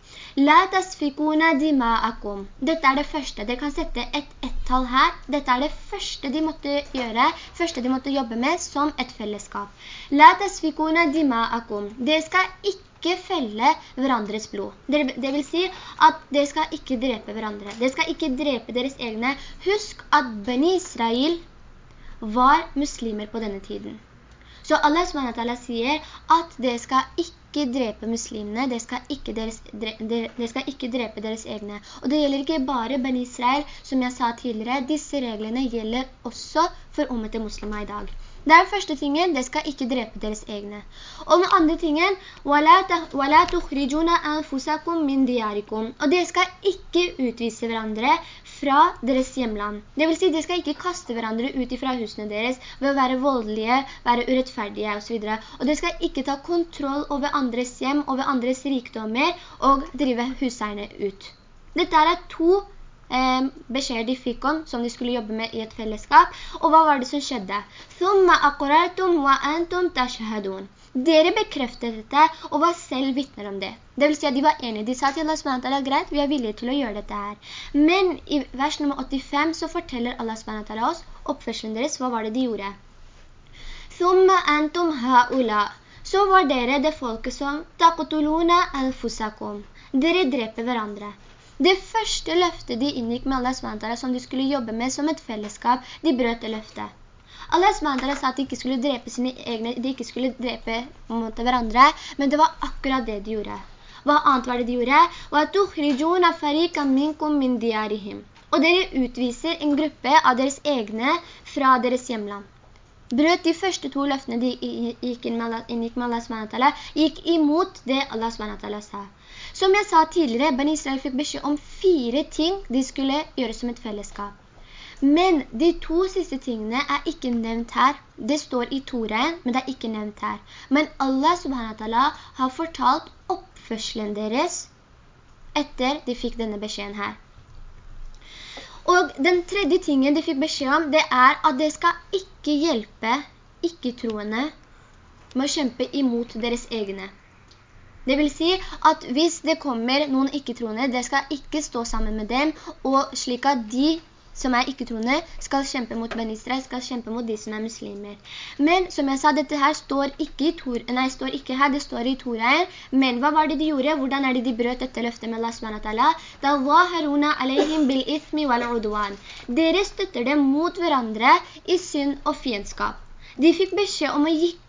[SPEAKER 1] La tasfikuna dima'akum. Dette er det første. Dere kan sette et ett-tall her. Dette er det første de måtte gjøre, første de måtte jobbe med som et fellesskap. La tasfikuna dima'akum. Det skal ikke ikke felle hverandres blod. Det, det, vil si at dere skal ikke drepe hverandre. Dere skal ikke drepe deres egne. Husk at Bani Israel var muslimer på denne tiden. Så Allah SWT sier at dere skal ikke drepe muslimene, dere skal ikke, deres, dere skal ikke drepe deres egne. Og det gjelder ikke bare Ben Israel, som jeg sa tidligere. Disse reglene gjelder også for omvete muslimer i dag. Det er første tingen, det skal ikke drepe deres egne. Og den andre tingen, وَلَا تُخْرِجُونَ أَنفُسَكُمْ مِنْ دِيَارِكُمْ Og det skal ikke utvise hverandre fra deres hjemland. Det vil si, de skal ikke kaste hverandre ut fra husene deres ved å være voldelige, være urettferdige og så videre. Og de skal ikke ta kontroll over andres hjem, over andres rikdommer og drive huseierne ut. Dette er to eh, beskjeder de fikk om, som de skulle jobbe med i et fellesskap. Og hva var det som skjedde? Dere bekreftet dette og var selv vittner om det. Det vil si at de var enige. De sa til Allah SWT, greit, vi er villige til å gjøre dette her. Men i vers nummer 85 så forteller Allah SWT oss oppførselen deres. Hva var det de gjorde? Så var dere det folket som Dere dreper hverandre. Det første løftet de inngikk med Allah SWT som de skulle jobbe med som et fellesskap, de brøt det løftet. Allah SWT sa at de ikke skulle drepe sine egne, de ikke skulle drepe mot hverandre, men det var akkurat det de gjorde. Hva annet var det de gjorde? Og dere utviser en gruppe av deres egne fra deres hjemland. Brøt de første to løftene de gikk inn med Allah gikk imot det Allah SWT sa. Som jeg sa tidligere, Ben Israel fikk beskjed om fire ting de skulle gjøre som et fellesskap. Men de to siste tingene er ikke nevnt her. Det står i Torein, men det er ikke nevnt her. Men Allah subhanahu har fortalt oppførselen deres etter de fikk denne beskjeden her. Og den tredje tingen de fikk beskjed om, det er at det skal ikke hjelpe ikke-troende med å kjempe imot deres egne. Det vil si at hvis det kommer noen ikke-troende, det skal ikke stå sammen med dem, og slik at de som er ikke-troende, skal kjempe mot Ben skal kjempe mot de som er muslimer. Men som jeg sa, dette her står ikke, i Tor nei, står ikke her, det står i Toraen. Men hva var det de gjorde? Hvordan er det de brøt dette løftet med Allah SWT? Da Haruna alayhim bil ithmi wal udwan». Dere støtter dem mot hverandre i synd og fiendskap. De fikk beskjed om å ikke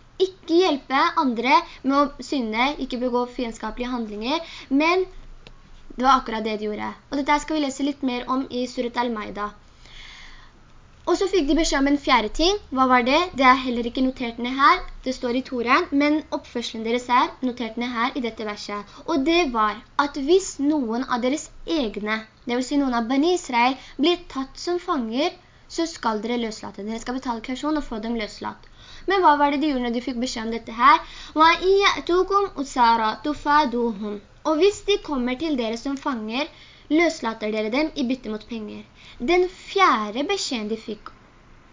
[SPEAKER 1] hjelpe andre med å synde, ikke begå fiendskapelige handlinger, men det var akkurat det de gjorde. Og dette skal vi lese litt mer om i Surat al-Maida. Og så fikk de beskjed om en fjerde ting. Hva var det? Det er heller ikke notert ned her. Det står i Toren, men oppførselen deres er notert ned her i dette verset. Og det var at hvis noen av deres egne, det vil si noen av Bani Israel, blir tatt som fanger, så skal dere løslate. Dere skal betale kausjon og få dem løslatt. Men hva var det de gjorde når de fikk beskjed om dette her? وَإِنْ يَأْتُوكُمْ أُسَارَ تُفَادُوهُمْ og hvis de kommer til dere som fanger, løslater dere dem i bytte mot penger. Den fjerde beskjeden de fikk,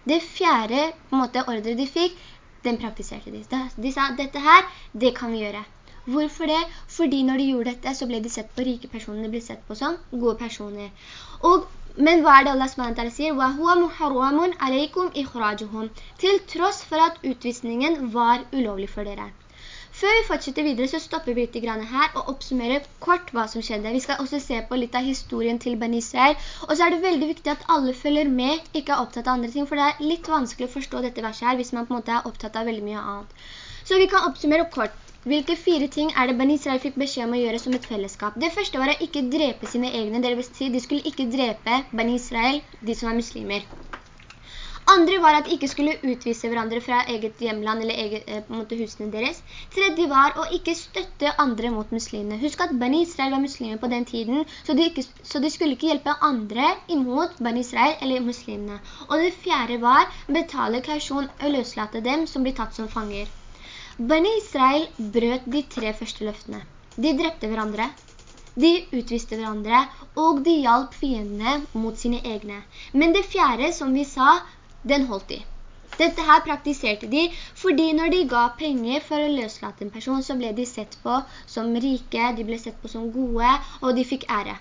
[SPEAKER 1] det fjerde måte, ordre de fikk, den praktiserte de. De sa, dette her, det kan vi gjøre. Hvorfor det? Fordi når de gjorde dette, så ble de sett på rike personer, de ble sett på som gode personer. Og, men hva er det Allah SWT sier? وَهُوَ مُحَرُّوَمٌ عَلَيْكُمْ إِخْرَاجُهُمْ Til tross for at utvisningen var ulovlig for dere. Før vi fortsetter videre, så stopper vi litt her og oppsummerer kort hva som skjedde. Vi skal også se på litt av historien til Ben Israel. Og så er det veldig viktig at alle følger med, ikke er opptatt av andre ting, for det er litt vanskelig å forstå dette verset her hvis man på en måte er opptatt av veldig mye annet. Så vi kan oppsummere kort. Hvilke fire ting er det Ben Israel fikk beskjed om å gjøre som et fellesskap? Det første var å ikke drepe sine egne, det vil si de skulle ikke drepe Ben Israel, de som er muslimer. Andre var at de ikke skulle utvise hverandre fra eget hjemland eller eget, eh, måte husene deres. Tredje var å ikke støtte andre mot muslimene. Husk at Ben Israel var muslimer på den tiden, så de, ikke, så de skulle ikke hjelpe andre imot Ben Israel eller muslimene. Og det fjerde var betale kausjon og løslate dem som blir tatt som fanger. Ben Israel brøt de tre første løftene. De drepte hverandre, de utviste hverandre, og de hjalp fiendene mot sine egne. Men det fjerde, som vi sa, den holdt de. Dette her praktiserte de, fordi når de ga penger for å løslate en person, så ble de sett på som rike, de ble sett på som gode, og de fikk ære.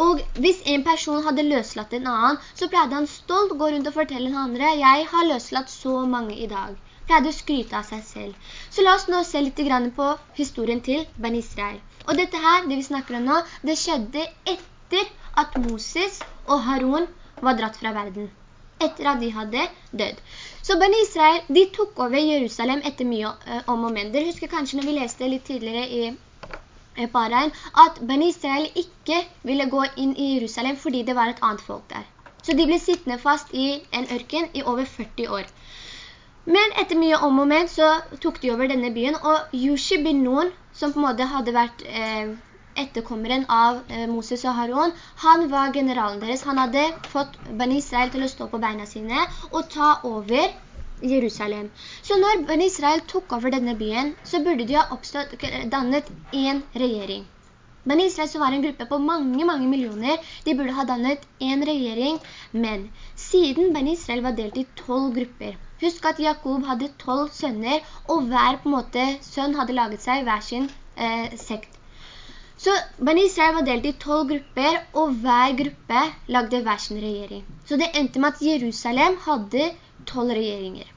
[SPEAKER 1] Og hvis en person hadde løslatt en annen, så pleide han stolt å gå rundt og fortelle en andre, jeg har løslatt så mange i dag. Pleide å skryte av seg selv. Så la oss nå se litt på historien til Ben Israel. Og dette her, det vi snakker om nå, det skjedde etter at Moses og Harun var dratt fra verden etter at de hadde dødd. Så Ben Israel, de tok over Jerusalem etter mye uh, om og men. Dere husker kanskje når vi leste litt tidligere i Paraen, at Ben Israel ikke ville gå inn i Jerusalem fordi det var et annet folk der. Så de ble sittende fast i en ørken i over 40 år. Men etter mye om og men så tok de over denne byen, og Yushi bin Nun, som på en måte hadde vært... eh, etterkommeren av eh, Moses og Haron, han var generalen deres. Han hadde fått Ben Israel til å stå på beina sine og ta over Jerusalem. Så når Ben Israel tok over denne byen, så burde de ha oppstått, dannet en regjering. Ben Israel som var en gruppe på mange, mange millioner, de burde ha dannet en regjering, men siden Ben Israel var delt i tolv grupper, husk at Jakob hadde tolv sønner, og hver på måte sønn hadde laget seg hver sin eh, sekt. Så Ben Israel var delt i tolv grupper, og hver gruppe lagde hver sin regjering. Så det endte med at Jerusalem hadde tolv regjeringer.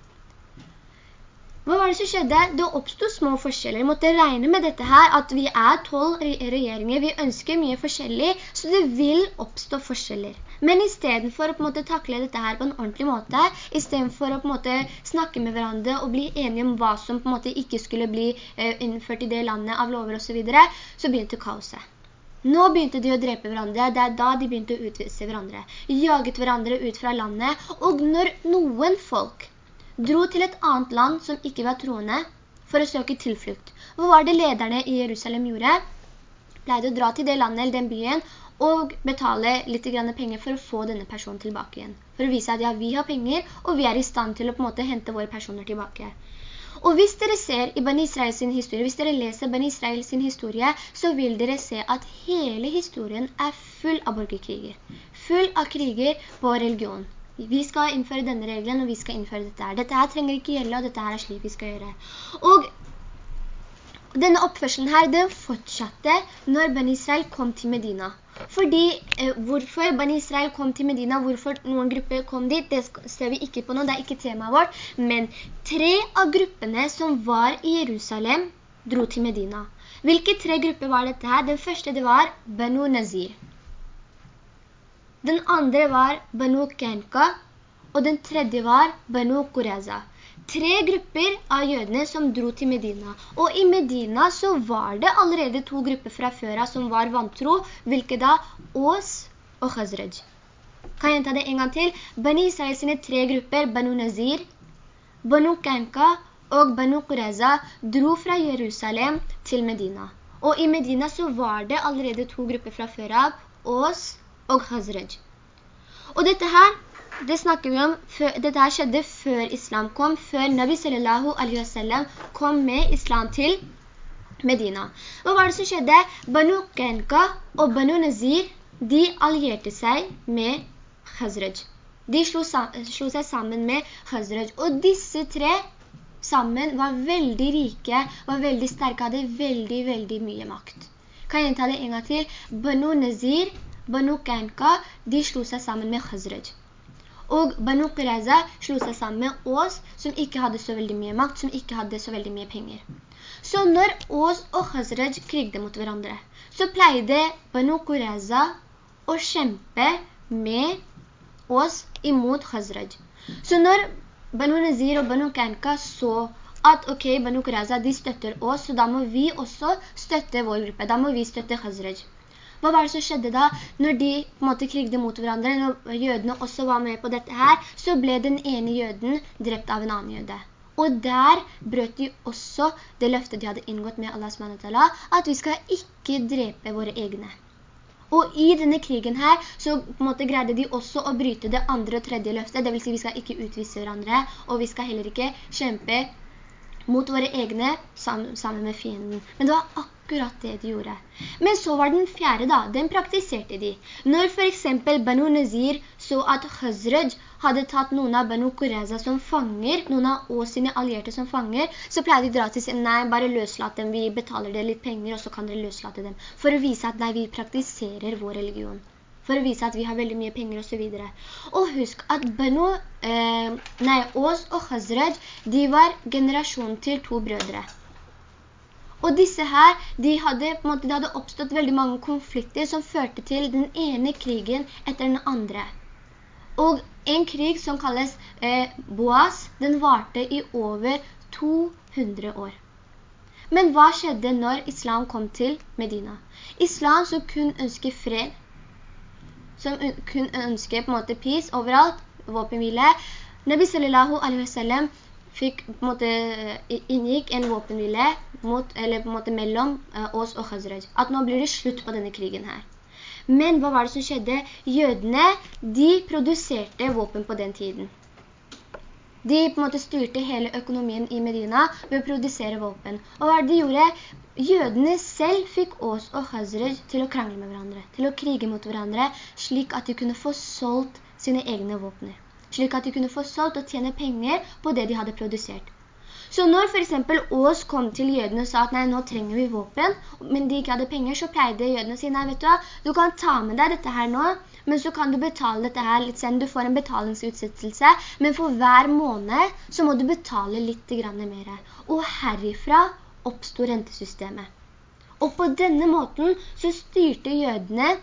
[SPEAKER 1] Hva var det som skjedde? Det oppstod små forskjeller. Vi måtte regne med dette her, at vi er tolv regjeringer. Vi ønsker mye forskjellig, så det vil oppstå forskjeller. Men i stedet for å måte takle dette her på en ordentlig måte, i stedet for å måte snakke med hverandre og bli enige om hva som på en måte ikke skulle bli eh, innført i det landet av lover og så videre, så begynte kaoset. Nå begynte de å drepe hverandre, det er da de begynte å utvise hverandre. Jaget hverandre ut fra landet, og når noen folk dro til et annet land som ikke var troende, for å søke tilflukt. Hva var det lederne i Jerusalem gjorde? Pleide å dra til det landet eller den byen og betale litt penger for å få denne personen tilbake igjen. For å vise at ja, vi har penger, og vi er i stand til å på en måte hente våre personer tilbake. Og hvis dere ser i Ben Israel sin historie, hvis dere leser Ben Israel sin historie, så vil dere se at hele historien er full av borgerkriger. Full av kriger på religion. Vi skal innføre denne regelen, og vi skal innføre dette her. Dette her trenger ikke gjelde, og dette her er slik vi skal gjøre. Og denne oppførselen her, den fortsatte når Ben Israel kom til Medina. Fordi eh, hvorfor Ben Israel kom til Medina, hvorfor noen grupper kom dit, det ser vi ikke på nå, det er ikke temaet vårt. Men tre av gruppene som var i Jerusalem dro til Medina. Hvilke tre grupper var dette her? Den første det var Banu Nazir. Den andre var Banu Kenka, og den tredje var Banu Qureza tre grupper av jødene som dro til Medina. Og i Medina så var det allerede to grupper fra før som var vantro, hvilke da? Ås og Khazraj. Kan jeg ta det en gang til? Bani Israel sine tre grupper, Banu Nazir, Banu Kanka og Banu Qureza, dro fra Jerusalem til Medina. Og i Medina så var det allerede to grupper fra før av, Ås og Khazraj. Og dette her det snakker vi om, dette her skjedde før islam kom, før Nabi sallallahu alaihi wasallam kom med islam til Medina. Hva var det som skjedde? Banu Kenka og Banu Nazir, de allierte seg med Khazraj. De slo, slo, seg sammen med Khazraj. Og disse tre sammen var veldig rike, var veldig sterke, hadde veldig, veldig mye makt. Kan jeg ta det en gang til? Banu Nazir, Banu Kanka de slo seg sammen med Khazraj. Og Banu Qiraza slo seg sammen med Ås, som ikke hadde så veldig mye makt, som ikke hadde så veldig mye penger. Så når Ås og Khazraj krigde mot hverandre, så pleide Banu Qiraza å kjempe med Ås imot Khazraj. Så når Banu Nazir og Banu Kanka så at ok, Banu Qiraza de støtter oss, så da må vi også støtte vår gruppe. Da må vi støtte Khazraj. Hva var det som skjedde da? Når de på en måte krigde mot hverandre, når jødene også var med på dette her, så ble den ene jøden drept av en annen jøde. Og der brøt de også det løftet de hadde inngått med Allah SWT, at vi skal ikke drepe våre egne. Og i denne krigen her, så på en måte greide de også å bryte det andre og tredje løftet, det vil si vi skal ikke utvise hverandre, og vi skal heller ikke kjempe mot våre egne sammen, med fienden. Men det var akkurat det de gjorde. Men så var den fjerde da, den praktiserte de. Når for eksempel Banu Nazir så at Khazraj hadde tatt noen av Banu Qureza som fanger, noen av oss sine allierte som fanger, så pleide de dra til seg, nei, bare løslat dem, vi betaler dere litt penger, og så kan dere løslate dem. For å vise at nei, vi praktiserer vår religion for å vise at vi har veldig mye penger og så videre. Og husk at Banu, eh, nei, Ås og Khazraj, de var generasjon til to brødre. Og disse her, de hadde, måte, det hadde oppstått veldig mange konflikter som førte til den ene krigen etter den andre. Og en krig som kalles eh, Boas, den varte i over 200 år. Men hva skjedde når islam kom til Medina? Islam som kun ønsker fred, som kun ønsker på en måte peace overalt, våpenhvile. Nabi sallallahu alaihi wasallam fikk på en måte inngikk en våpenhvile mot, eller på en måte mellom oss og Khazraj. At nå blir det slutt på denne krigen her. Men hva var det som skjedde? Jødene, de produserte våpen på den tiden. De på en måte styrte hele økonomien i Medina ved å produsere våpen. Og hva de gjorde? Jødene selv fikk Ås og Hazrej til å krangle med hverandre, til å krige mot hverandre, slik at de kunne få solgt sine egne våpner. Slik at de kunne få solgt og tjene penger på det de hadde produsert. Så når for eksempel Ås kom til jødene og sa at nei, nå trenger vi våpen, men de ikke hadde penger, så pleide jødene å si, nei, vet du hva, du kan ta med deg dette her nå, men så kan du betale dette her litt senere. Du får en betalingsutsettelse, men for hver måned så må du betale litt mer. Og herifra oppstod rentesystemet. Og på denne måten så styrte jødene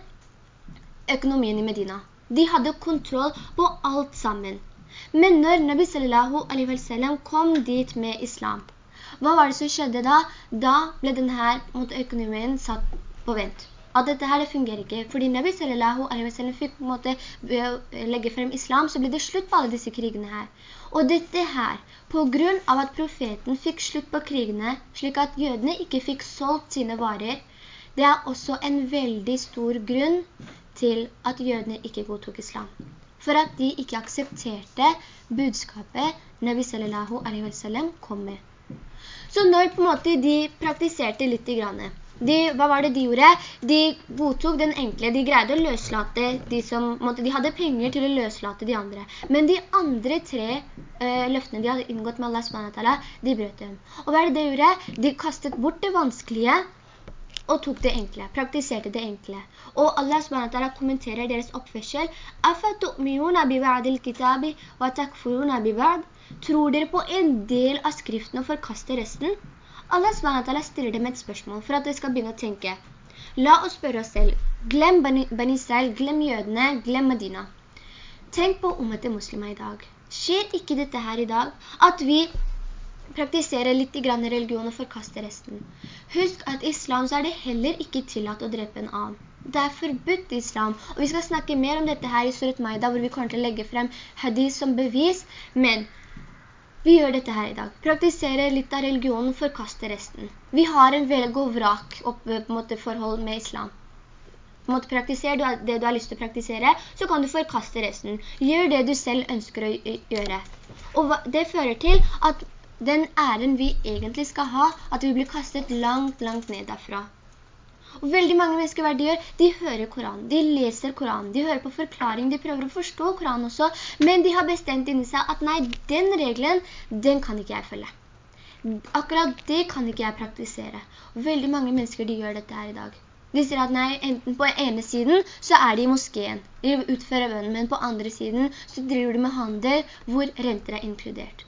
[SPEAKER 1] økonomien i Medina. De hadde kontroll på alt sammen. Men når Nabi sallallahu alaihi wa sallam kom dit med islam, hva var det som skjedde da? Da ble denne økonomien satt på vent at dette her det fungerer ikke. Fordi Nabi sallallahu alaihi wa sallam fikk på en måte legge frem islam, så ble det slutt på alle disse krigene her. Og dette her, på grunn av at profeten fikk slutt på krigene, slik at jødene ikke fikk solgt sine varer, det er også en veldig stor grunn til at jødene ikke godtok islam. For at de ikke aksepterte budskapet Nabi sallallahu alaihi wa sallam kom med. Så når på en måte de praktiserte litt i grannet, de, hva var det de gjorde? De godtok den enkle, de greide å løslate de som, måtte, de hadde penger til å løslate de andre. Men de andre tre uh, løftene de hadde inngått med Allah SWT, de brøt dem. Og hva er det de gjorde? De kastet bort det vanskelige, og tok det enkle, praktiserte det enkle. Og Allah SWT kommenterer deres oppførsel. Tror dere på en del av skriften og forkaster resten? Allah SWT stiller dem et spørsmål for at de skal begynne å tenke. La oss spørre oss selv. Glem banisrael, glem jødene, glem Medina. Tenk på omvete muslimer i dag. Skjer ikke dette her i dag? At vi praktiserer litt grann religion og forkaster resten. Husk at i islam så er det heller ikke tillatt å drepe en annen. Det er forbudt islam, og vi skal snakke mer om dette her i Surat Maida, hvor vi kommer til å legge frem hadith som bevis, men vi gjør dette her i dag. Praktiserer litt av religionen, forkaster resten. Vi har en velg og vrak opp, en måte, forhold med islam. På en måte praktisere det du har lyst til å praktisere, så kan du forkaste resten. Gjør det du selv ønsker å gjøre. Og det fører til at den æren vi egentlig skal ha, at vi blir kastet langt, langt ned derfra. Og veldig mange mennesker, hva de gjør? De hører Koran, de leser Koran, de hører på forklaring, de prøver å forstå Koran også, men de har bestemt inni seg at nei, den regelen, den kan ikke jeg følge. Akkurat det kan ikke jeg praktisere. Og veldig mange mennesker, de gjør dette her i dag. De sier at nei, enten på ene siden så er de i moskeen, de utfører bønnen, men på andre siden så driver de med handel hvor renter er inkludert.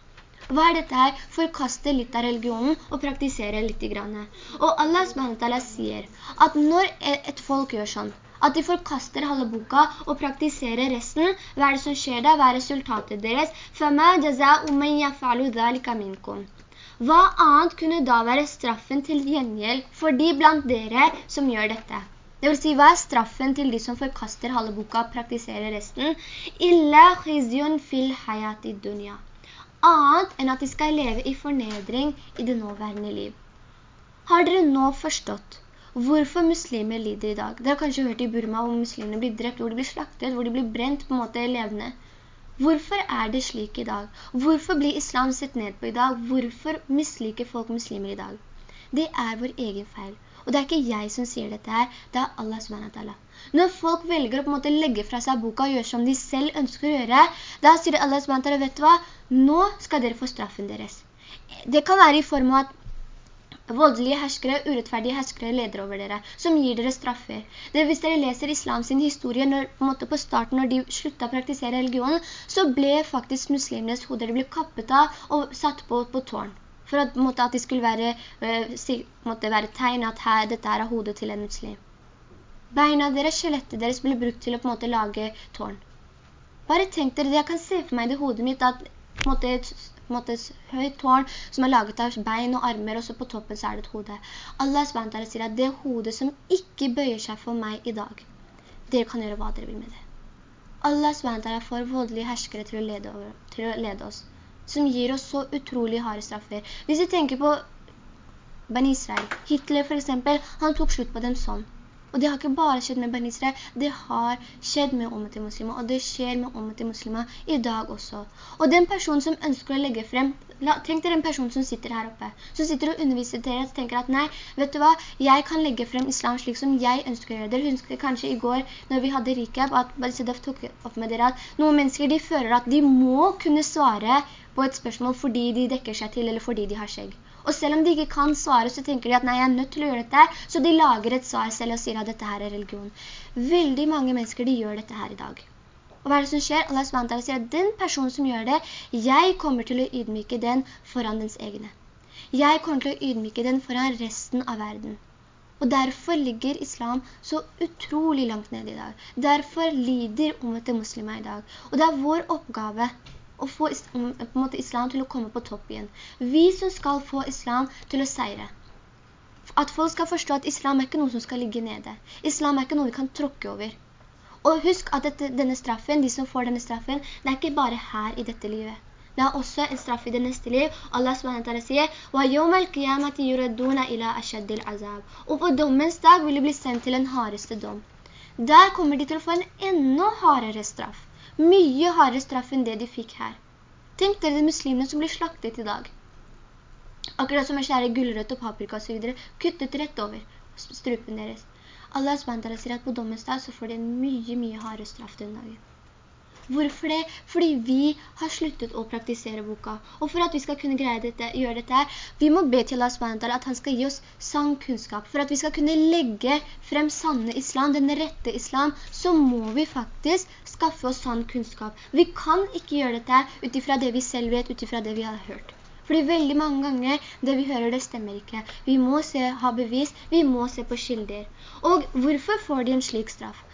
[SPEAKER 1] Hva er dette her? Forkaste litt av religionen og praktisere litt grann. Og Allah SWT sier at når et folk gjør sånn, at de forkaster halve boka og praktiserer resten, hva er det som skjer da? Hva er resultatet deres? Hva annet kunne da være straffen til gjengjeld for de blant dere som gjør dette? Det vil si, hva er straffen til de som forkaster halve boka og praktiserer resten? Illa khizyun fil hayati dunya annet enn at de skal leve i fornedring i det nåværende liv. Har dere nå forstått hvorfor muslimer lider i dag? Dere har kanskje hørt i Burma hvor muslimene blir drept, hvor de blir slaktet, hvor de blir brent på en måte levende. Hvorfor er det slik i dag? Hvorfor blir islam sett ned på i dag? Hvorfor misliker folk muslimer i dag? Det er vår egen feil. Og det er ikke jeg som sier dette her, det er Allah subhanahu Når folk velger å på en måte legge fra seg boka og gjøre som de selv ønsker å gjøre, da sier Allah subhanahu vet du hva? Nå skal dere få straffen deres. Det kan være i form av at voldelige herskere, urettferdige herskere leder over dere, som gir dere straffer. Det, hvis dere leser islam sin historie, når, på, på starten når de sluttet å praktisere religionen, så ble faktisk muslimenes hoder, de ble kappet av og satt på på tårn for at, måte, at det skulle være, uh, måtte være tegn at her, dette er hodet til en muslim. Beina deres, skjelettet deres ble brukt til å på en måte lage tårn. Bare tenk dere det, jeg kan se for meg i hodet mitt at på en måte, på måte, høyt tårn som er laget av bein og armer, og så på toppen så er det et hode. Allah SWT sier at det hodet som ikke bøyer seg for meg i dag, dere kan gjøre hva dere vil med det. Allah SWT får voldelige herskere til å lede, over, til å lede oss som gir oss så utrolig harde straffer. Hvis vi tenker på Ben Israel, Hitler for eksempel, han tok slutt på dem sånn. Og det har ikke bare skjedd med Ben Israel, det har skjedd med ommet til muslimer, og det skjer med ommet til muslimer i dag også. Og den personen som ønsker å legge frem, la, tenk dere en person som sitter her oppe, som sitter og underviser dere, og tenker at nei, vet du hva, jeg kan legge frem islam slik som jeg ønsker å gjøre. Dere husker kanskje i går, når vi hadde recap, at Basidef tok opp med dere at noen mennesker, de føler at de må kunne svare på et spørsmål fordi de dekker seg til, eller fordi de har skjegg. Og selv om de ikke kan svare, så tenker de at nei, jeg er nødt til å gjøre dette så de lager et svar selv og sier at dette her er religion. Veldig mange mennesker, de gjør dette her i dag. Og hva er det som skjer? Allah SWT sier at den personen som gjør det, jeg kommer til å ydmyke den foran dens egne. Jeg kommer til å ydmyke den foran resten av verden. Og derfor ligger islam så utrolig langt ned i dag. Derfor lider omvete muslimer i dag. Og det er vår oppgave å få måte, islam til å komme på topp igjen. Vi som skal få islam til å seire. At folk skal forstå at islam er ikke noe som skal ligge nede. Islam er ikke noe vi kan tråkke over. Og husk at dette, denne straffen, de som får denne straffen, det er ikke bare her i dette livet. Det er også en straff i det neste liv. Allah SWT sier Og på dommens dag vil du bli sendt til en hardeste dom. Der kommer de til å få en enda hardere straff. Mye hardere straff enn det de fikk her. Tenk dere de muslimene som blir slaktet i dag. Akkurat som en kjære gulrøtt og paprika og så videre, kuttet rett over strupen deres. Allah SWT sier at på dommens dag så får de en mye, mye hardere straff den dagen. Hvorfor det? Fordi vi har sluttet å praktisere boka. Og for at vi skal kunne dette, gjøre dette vi må be til Allah SWT at han skal gi oss sann kunnskap. For at vi skal kunne legge frem sanne islam, den rette islam, så må vi faktisk skaffe oss sann kunnskap. Vi kan ikke gjøre dette utifra det vi selv vet, utifra det vi har hørt. Fordi veldig mange ganger det vi hører det stemmer ikke. Vi må se, ha bevis, vi må se på skilder. Og hvorfor får de en slik straff?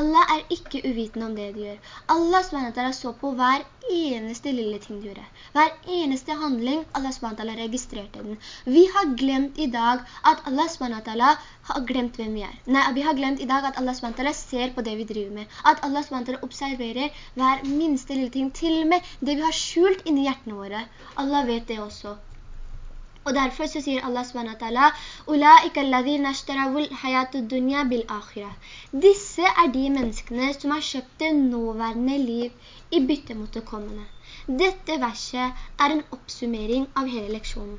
[SPEAKER 1] Allah er ikke uviten om det du gjør. Allah SWT så på hver eneste lille ting du gjør. Hver eneste handling, Allah SWT registrerte den. Vi har glemt i dag at Allah SWT har glemt hvem vi er. Nei, vi har glemt i dag at Allah SWT ser på det vi driver med. At Allah SWT observerer hver minste lille ting, til og med det vi har skjult inni hjertene våre. Allah vet det også. Og derfor så sier Allah SWT «Ulaika alladhina ashtaravul hayatud dunya bil akhirah». Disse er de menneskene som har kjøpt det nåværende liv i bytte mot det kommende. Dette verset er en oppsummering av hele leksjonen.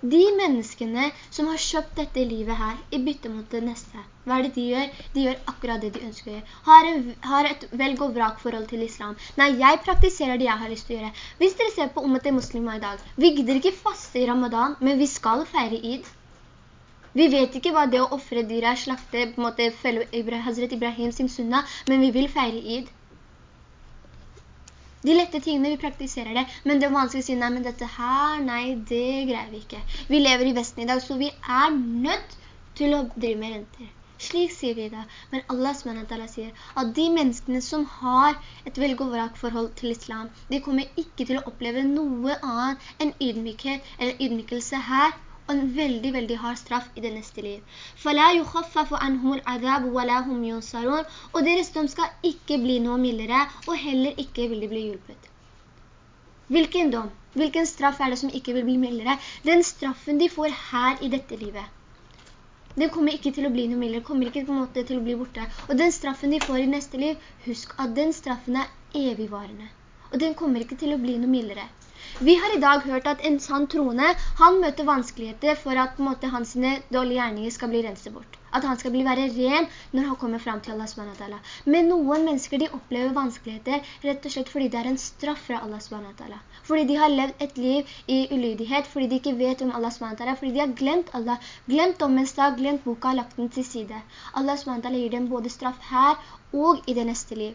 [SPEAKER 1] De menneskene som har kjøpt dette livet her i bytte mot det neste, hva er det de gjør? De gjør akkurat det de ønsker å gjøre. Har, en, har et velg- og vrak-forhold til islam. Nei, jeg praktiserer det jeg har lyst til å gjøre. Hvis dere ser på ummet til muslimer i dag, vi gidder ikke faste i ramadan, men vi skal feire id. Vi vet ikke hva det å offre dyra, slakte, på en måte følge Hazret Ibrahim sin sunna, men vi vil feire id. De lette tingene, vi praktiserer det, men det vanskelig å si, nei, men dette her, nei, det greier vi ikke. Vi lever i Vesten i dag, så vi er nødt til å drive med renter. Slik sier vi da. Men Allah sier at de menneskene som har et velg- vrak-forhold til islam, de kommer ikke til å oppleve noe annet enn ydmykhet eller ydmykelse her og en veldig, veldig hard straff i det neste liv. Og deres dom skal ikke bli noe mildere, og heller ikke vil de bli hjulpet. Hvilken dom? Hvilken straff er det som ikke vil bli mildere? Den straffen de får her i dette livet. Den kommer ikke til å bli noe mildere, kommer ikke på en måte til å bli borte. Og den straffen de får i neste liv, husk at den straffen er evigvarende. Og den kommer ikke til å bli noe mildere. Vi har i dag hørt at en sann troende, han møter vanskeligheter for at måte, hans dårlige gjerninger skal bli renset bort. At han skal bli være ren når han kommer frem til Allah SWT. Men noen mennesker de opplever vanskeligheter rett og slett fordi det er en straff fra Allah SWT. Fordi de har levd et liv i ulydighet, fordi de ikke vet om Allah SWT, fordi de har glemt Allah, glemt dommens dag, glemt boka, lagt den til side. Allah SWT gir dem både straff her og i det neste liv.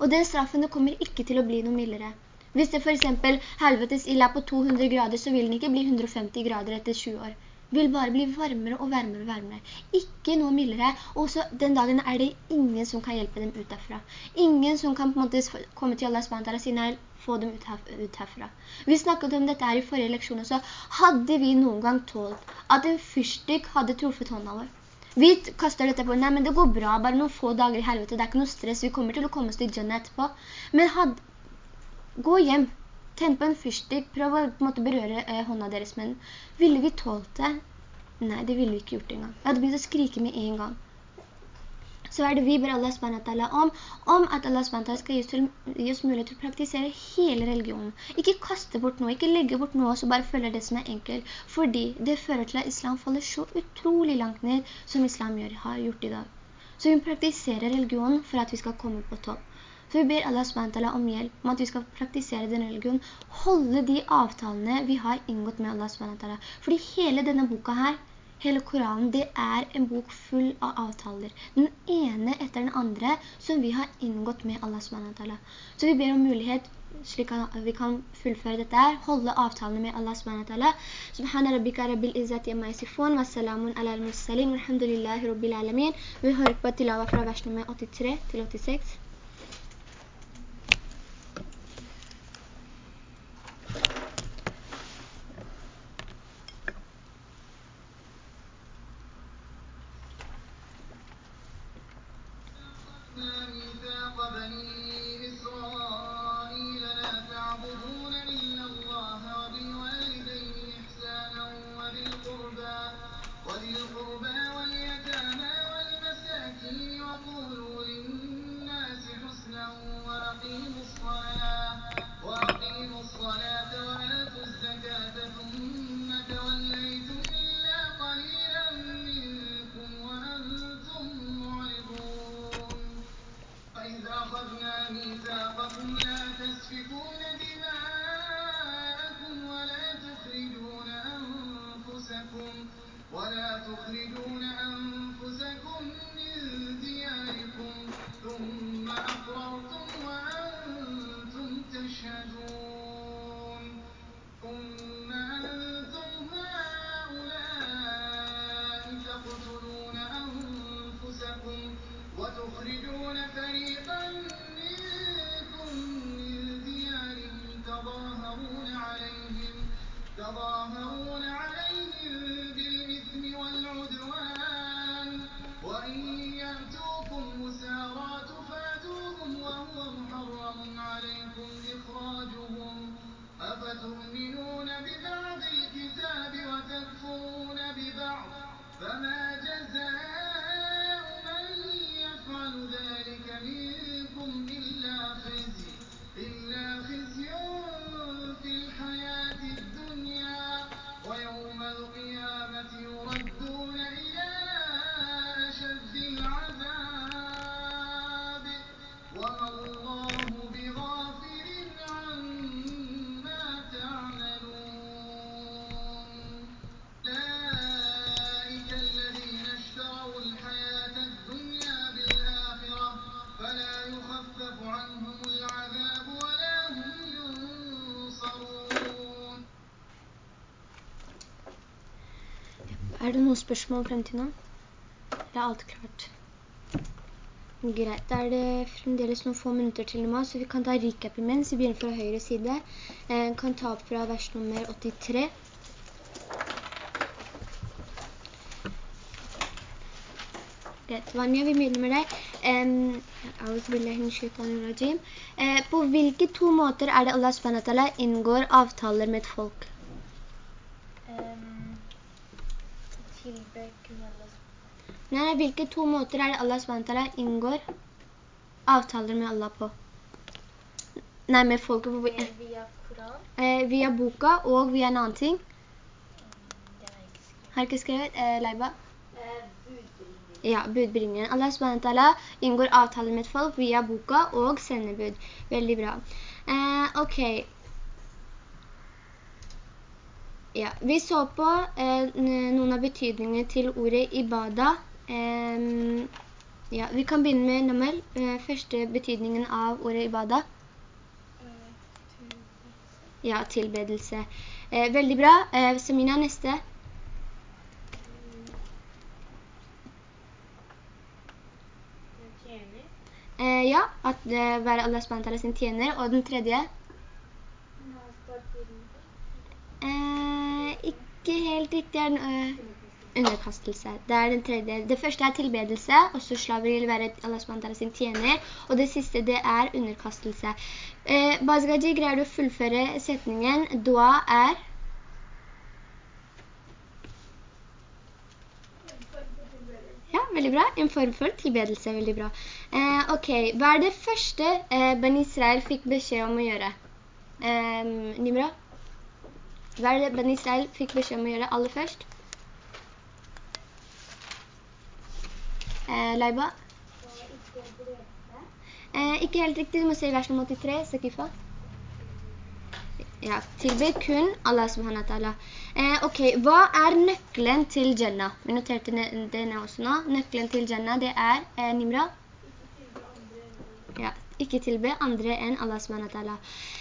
[SPEAKER 1] Og den straffen kommer ikke til å bli noe mildere. Hvis det for eksempel helvetes ild er på 200 grader, så vil den ikke bli 150 grader etter 20 år. Det vil bare bli varmere og varmere og varmere. Ikke noe mildere. Og så den dagen er det ingen som kan hjelpe dem ut herfra. Ingen som kan på en måte komme til Allah SWT og si nei, få dem ut, herfra. Vi snakket om dette her i forrige leksjon også. Hadde vi noen gang tålt at en fyrstikk hadde truffet hånda vår? Vi kaster dette på, nei, men det går bra, bare noen få dager i helvete, det er ikke noe stress, vi kommer til å komme oss til Jannah etterpå. Men hadde, Gå hjem, tenn på en fyrstikk, prøv å måte, berøre eh, hånda deres, men ville vi tålt det? Nei, det ville vi ikke gjort engang. Jeg hadde begynt å skrike med en gang. Så er det vi ber Allah SWT om, om at Allah SWT skal gi oss, til, gi oss mulighet til å praktisere hele religionen. Ikke kaste bort noe, ikke legge bort noe, så bare følge det som er enkelt. Fordi det fører til at islam faller så utrolig langt ned som islam gjør, har gjort i dag. Så vi praktiserer religionen for at vi skal komme på topp. Så vi ber Allah SWT om hjelp, om at vi skal praktisere den religionen, holde de avtalene vi har inngått med Allah SWT. Fordi hele denne boka her, hele Koranen, det er en bok full av avtaler. Den ene etter den andre som vi har inngått med Allah SWT. Så vi ber om mulighet slik at vi kan fullføre dette her, holde avtalene med Allah SWT. Subhana rabbika rabbil izzati amma yasifun, wa salamun ala al-mussalim, alhamdulillahi rabbil alamin. Vi hører på tilava fra vers nummer 83 til 86. Er det noen spørsmål frem til nå? Det er alt klart. Greit, da er det fremdeles noen få minutter til nå, så vi kan ta recap imens. Vi begynner fra høyre side. Eh, kan ta opp fra vers nummer 83. Greit, Vanya, vi begynner med deg. Eh, på hvilke to måter er det Allah SWT inngår avtaler med et folk?
[SPEAKER 2] Um, tilbe kun Allahs
[SPEAKER 1] Nei, nei, hvilke to måter er det Allah SWT inngår avtaler med Allah på? Nei, med folket på,
[SPEAKER 2] via, via Koran.
[SPEAKER 1] eh, via boka og via en annen ting.
[SPEAKER 2] Har du ikke skrevet.
[SPEAKER 1] Eh, Leiba?
[SPEAKER 2] Uh, budbringer.
[SPEAKER 1] Ja, budbringeren. Allah SWT inngår avtaler med et folk via boka og sendebud. Veldig bra. Eh, ok. Ja, vi så på eh, noen av betydningene til ordet ibada. Ja, vi kan begynne med Namel. Eh, første betydningen av ordet ibada. Ja, tilbedelse. Eh, veldig bra. Eh, Samina, neste. Eh, ja, at eh, være Allah SWT sin tjener. Og den tredje? Eh, ikke helt riktig er den, underkastelse. Det er den tredje. Det første er tilbedelse, og så slaveri vil være Allah SWT sin tjener, og det siste det er underkastelse. Eh, Bazgaji, greier du å fullføre setningen? Dua er? Ja, veldig bra. En form for tilbedelse, veldig bra. Eh, ok, hva er det første eh, Ben Israel fikk beskjed om å gjøre? Eh, Nimra? Hva er det Ben Israel fikk beskjed om å gjøre aller først? Eh, Leiba? Eh, ikke helt riktig, du må se i vers nummer 83, Sakifa. Ja, tilbe kun Allah subhanahu wa ta'ala. Eh, ok, hva er nøkkelen til Jannah? Vi noterte denne den også nå. Nøkkelen til Jannah, det er eh, Nimra? Ja, ikke tilbe andre enn Allah subhanahu wa ta'ala.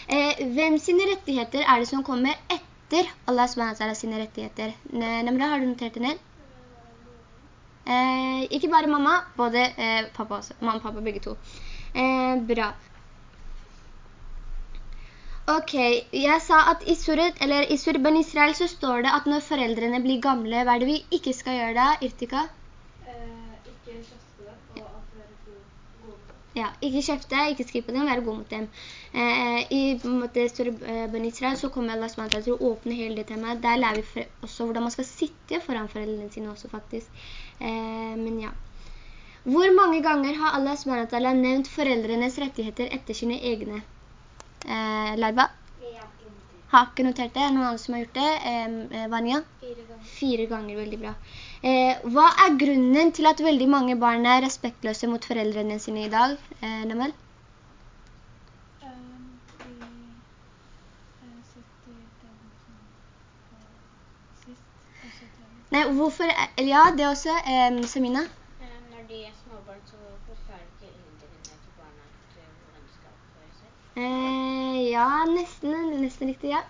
[SPEAKER 1] Eh, hvem sine rettigheter er det som kommer etter Allah subhanahu wa ta'ala sine rettigheter? Nimra, har du notert den ned? Eh, ikke bare mamma, både eh, pappa også. Mamma og pappa begge to. Eh, bra. Ok, jeg sa at i surat, eller i surat Ben Israel så står det at når foreldrene blir gamle, hva er det vi ikke skal gjøre da, Irtika?
[SPEAKER 2] ikke kjøste det, og at være god, mot dem.
[SPEAKER 1] Ja, ikke kjøfte, ikke skrive på dem, være god mot dem. Eh, I måte, surat eh, Ben Israel så kommer Allah SWT til å åpne hele det temaet. Der lærer vi også hvordan man skal sitte foran foreldrene sine også faktisk. Eh, men ja. Hvor mange ganger har Allah SWT nevnt foreldrenes rettigheter etter sine egne? Eh?
[SPEAKER 2] Jeg. Har ikke notert
[SPEAKER 1] det. Er det noen andre som har gjort det? Eh, Vanya?
[SPEAKER 2] Fire ganger.
[SPEAKER 1] Fire ganger, veldig bra. Eh, hva er grunnen til at veldig mange barn er respektløse mot foreldrene sine i dag, eh, Namel? Nei, hvorfor, er- eller ja, det også, eh, Samina.
[SPEAKER 2] Når de er småbarn, så forklarer ikke eldrene til barna at, eh, hvordan de skal oppføre seg.
[SPEAKER 1] Eh, ja, nesten, nesten riktig, ja.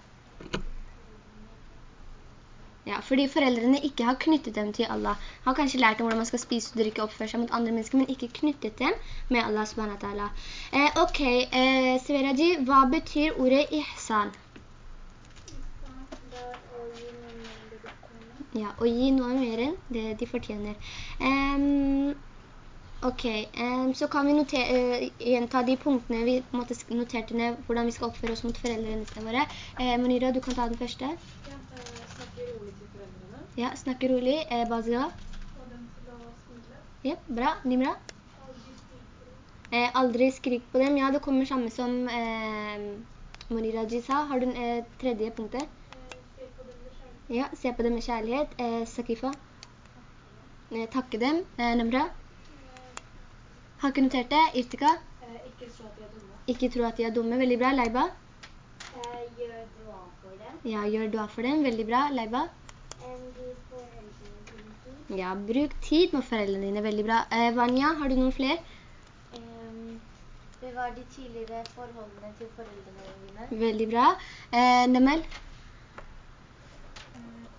[SPEAKER 1] Ja, fordi foreldrene ikke har knyttet dem til Allah. Har kanskje lært dem hvordan man skal spise og drikke og oppføre seg mot andre mennesker, men ikke knyttet dem med Allah subhanahu wa ta'ala. Eh, ok, eh, Sveraji, hva betyr ordet ihsan?
[SPEAKER 2] Det er å gi noen
[SPEAKER 1] Ja, og gi noe mer enn det de fortjener. Um, ok, um, så kan vi notere, eh, gjenta de punktene vi på måte noterte ned, hvordan vi skal oppføre oss mot foreldrene våre. Uh, Manira, du kan ta den første.
[SPEAKER 3] Ja, eh, snakke rolig til foreldrene.
[SPEAKER 1] Ja, snakke rolig. Uh, Bazia.
[SPEAKER 3] Få dem til å smile.
[SPEAKER 1] Ja, bra. Nimra.
[SPEAKER 3] Aldri skrike.
[SPEAKER 1] Eh, aldri skrik på dem. Ja, det kommer samme som eh, Monira Ji sa. Har du en eh, tredje punktet?
[SPEAKER 3] Eh, se på dem med kjærlighet.
[SPEAKER 1] Ja, se på dem med kjærlighet. Eh, Sakifa. Eh, takke dem. Eh, Nemra. Har ikke notert det. Irtika.
[SPEAKER 3] Eh, ikke tro at de er dumme.
[SPEAKER 1] Ikke tro at de er dumme. Veldig bra. Leiba.
[SPEAKER 2] gjør dua for dem.
[SPEAKER 1] Ja, gjør dua for dem. Veldig bra. Leiba. Ja, bruk tid med foreldrene dine. Veldig bra. Eh, Vanya, har du noen flere?
[SPEAKER 2] bevar de tidligere forholdene til foreldrene dine.
[SPEAKER 1] Veldig bra. Eh, Nemel.
[SPEAKER 3] Eh, ta inn fasten for dem om de har mistet noe.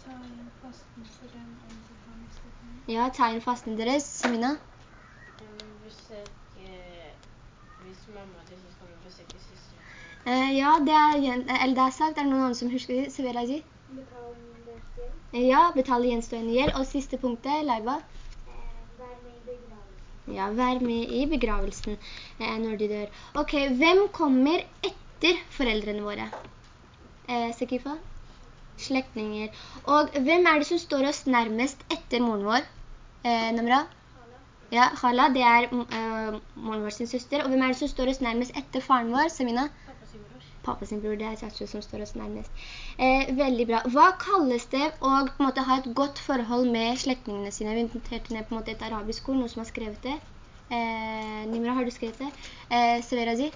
[SPEAKER 1] Ja, tegn fasten deres. Mina.
[SPEAKER 2] Besøk Hvis mamma til så skal man besøke søstre.
[SPEAKER 1] Eh, ja, det er, eller det er sagt. Er det noen andre som husker det? Severa Ji?
[SPEAKER 3] Betal deres.
[SPEAKER 1] Eh, Ja, betale gjenstående gjeld. Og siste punktet, Laiba?
[SPEAKER 2] Vær med i begravelsen.
[SPEAKER 1] Ja, vær med i begravelsen eh, når de dør. Ok, hvem kommer etter foreldrene våre? Eh, Sekifa? Slektninger. Og hvem er det som står oss nærmest etter moren vår? Eh, Namra? Ja, Hala, det er eh, moren vår sin søster. Og hvem er det som står oss nærmest etter faren vår, Samina?
[SPEAKER 2] Pappa sin bror.
[SPEAKER 1] Pappa sin bror, det er Chacho som står oss nærmest. Eh, veldig bra. Hva kalles det å på en måte ha et godt forhold med slektingene sine? Vi noterte ned på en måte et arabisk ord, noen som har skrevet det. Eh, Nimra, har du skrevet det? Eh, Severa Ji?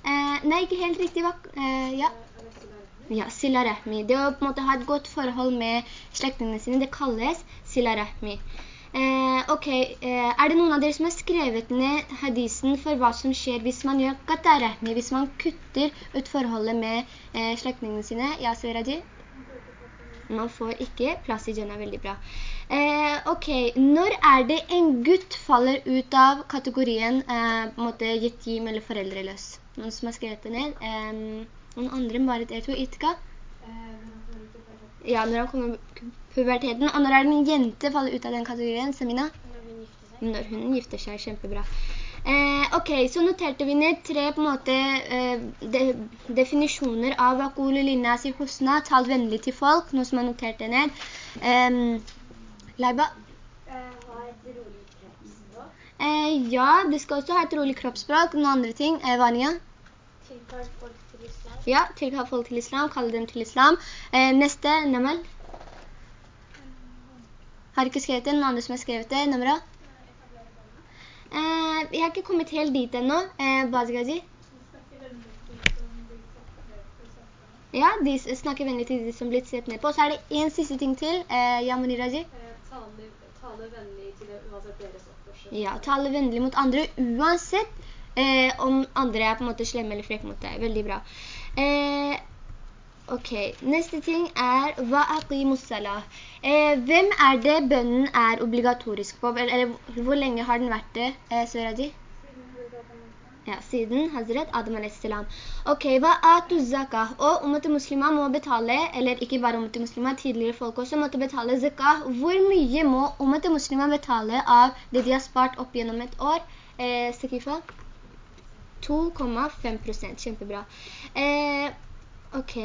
[SPEAKER 1] Eh, nei, ikke helt riktig. Hva? Eh, ja. Ja, sila Rahmi. Det å på en måte ha et godt forhold med slektingene sine, det kalles sila Rahmi. Eh, ok, eh, er det noen av dere som har skrevet ned hadisen for hva som skjer hvis man gjør Qata Rahmi, hvis man kutter ut forholdet med eh, slektningene sine? Ja, Severa Ji? Man får ikke plass i Jannah, veldig bra. Eh, ok, når er det en gutt faller ut av kategorien eh, måte jetim eller foreldreløs? Noen som har skrevet det ned? Noen andre enn bare dere to? Itka?
[SPEAKER 3] Eh.
[SPEAKER 1] Ja, når han kommer i puberteten. Og når er det en jente faller ut av den kategorien, Samina?
[SPEAKER 2] Når hun gifter seg.
[SPEAKER 1] Når hun gifter seg, kjempebra. Eh, ok, så noterte vi ned tre på en måte eh, de, definisjoner av Akulu Linnasi hosna, talt vennlig til folk, noe som er notert det ned. Eh, Leiba?
[SPEAKER 2] ha et rolig kroppsspråk.
[SPEAKER 1] Eh, ja, du skal også ha et rolig kroppsspråk. Noen andre ting. Eh, Vanya?
[SPEAKER 2] Tilkall folk.
[SPEAKER 1] Ja, tilkall folk til islam, kalle dem til islam. Eh, neste, Namel? Har ikke skrevet det. Noen andre som har skrevet det. Namra? Eh, jeg har ikke kommet helt dit ennå. Eh,
[SPEAKER 3] for.
[SPEAKER 1] Ja, de snakker vennlig til de som blir sett ned på. Så er det en siste ting til. Eh, ja, Muniraji?
[SPEAKER 3] Eh, tale, tale vennlig til det uansett deres oppførsel.
[SPEAKER 1] Ja, tale vennlig mot andre, uansett eh, om andre er på en måte slemme eller frekke mot deg. Veldig bra. Eh, ok, neste ting er hva aqimus salah. Eh, hvem er det bønnen er obligatorisk på? Eller, eller hvor lenge har den vært det, eh, Suraji? Ja, siden Hazret Adam a.s. Ok, hva atu zakah? Og ummete muslimer må betale, eller ikke bare ummete muslimer, tidligere folk også måtte betale zakah. Hvor mye må ummete muslimer betale av det de har spart opp gjennom et år? Eh, Sekifa? 2,5% kjempebra. Eh, ok,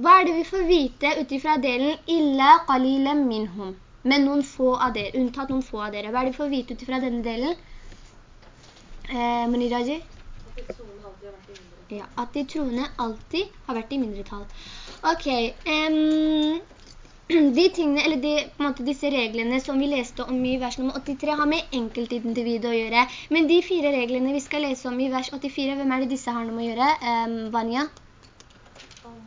[SPEAKER 1] hva er det vi får vite utifra delen illa qalila minhum? Men noen få av dere, unntatt noen få av dere. Hva er det vi får vite utifra denne delen? Eh, Muniraji? Ja, at de troende alltid har vært i mindretall. Ok, em, de tingene, eller de, på en måte disse reglene som vi leste om i vers nummer 83 har med enkeltindivid å gjøre. Men de fire reglene vi skal lese om i vers 84, hvem er det disse har noe med å gjøre? Um, Vanya?
[SPEAKER 2] Om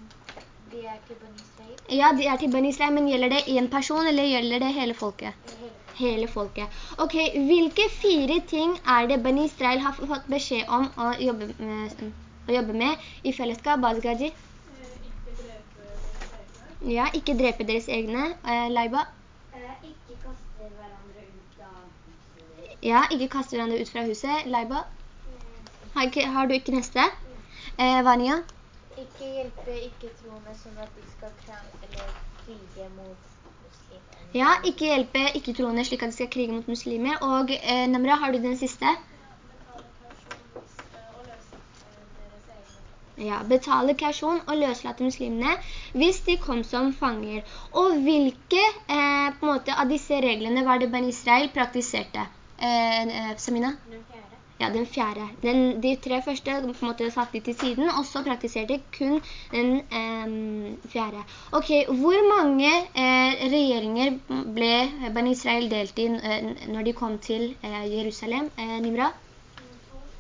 [SPEAKER 2] de er til Bani.
[SPEAKER 1] Ja, de er til Bani Israel, men gjelder det en person, eller gjelder det hele folket?
[SPEAKER 2] Hele.
[SPEAKER 1] Hele folket. Ok, hvilke fire ting er det Bani Israel har fått beskjed om å jobbe med, å jobbe med i fellesskap, Bazgaji?
[SPEAKER 3] Eh, ikke drepe deres egne.
[SPEAKER 1] Ja, ikke drepe deres egne. Eh, Leiba?
[SPEAKER 2] ikke kaste hverandre ut av huset.
[SPEAKER 1] Ja, ikke kaste hverandre ut fra huset. Leiba? Har, ikke, har du ikke neste? Eh, Vanya?
[SPEAKER 2] Ikke hjelpe ikke-troende sånn at de skal krangle, eller krige mot muslimer.
[SPEAKER 1] Ja, ikke hjelpe ikke-troende slik at de skal krige mot muslimer. Og eh, Namra, har du den siste? Ja, betale kasjon og løslate muslimene hvis de kom som fanger. Og hvilke eh, måte, av disse reglene var det Ben Israel praktiserte? Eh, eh, Samina?
[SPEAKER 2] Den fjerde.
[SPEAKER 1] Ja, den fjerde. Den, de tre første måte satt de til siden, og så praktiserte kun den eh, fjerde. Ok, hvor mange eh, regjeringer ble Ben Israel delt i eh, når de kom til Jerusalem? Nimra?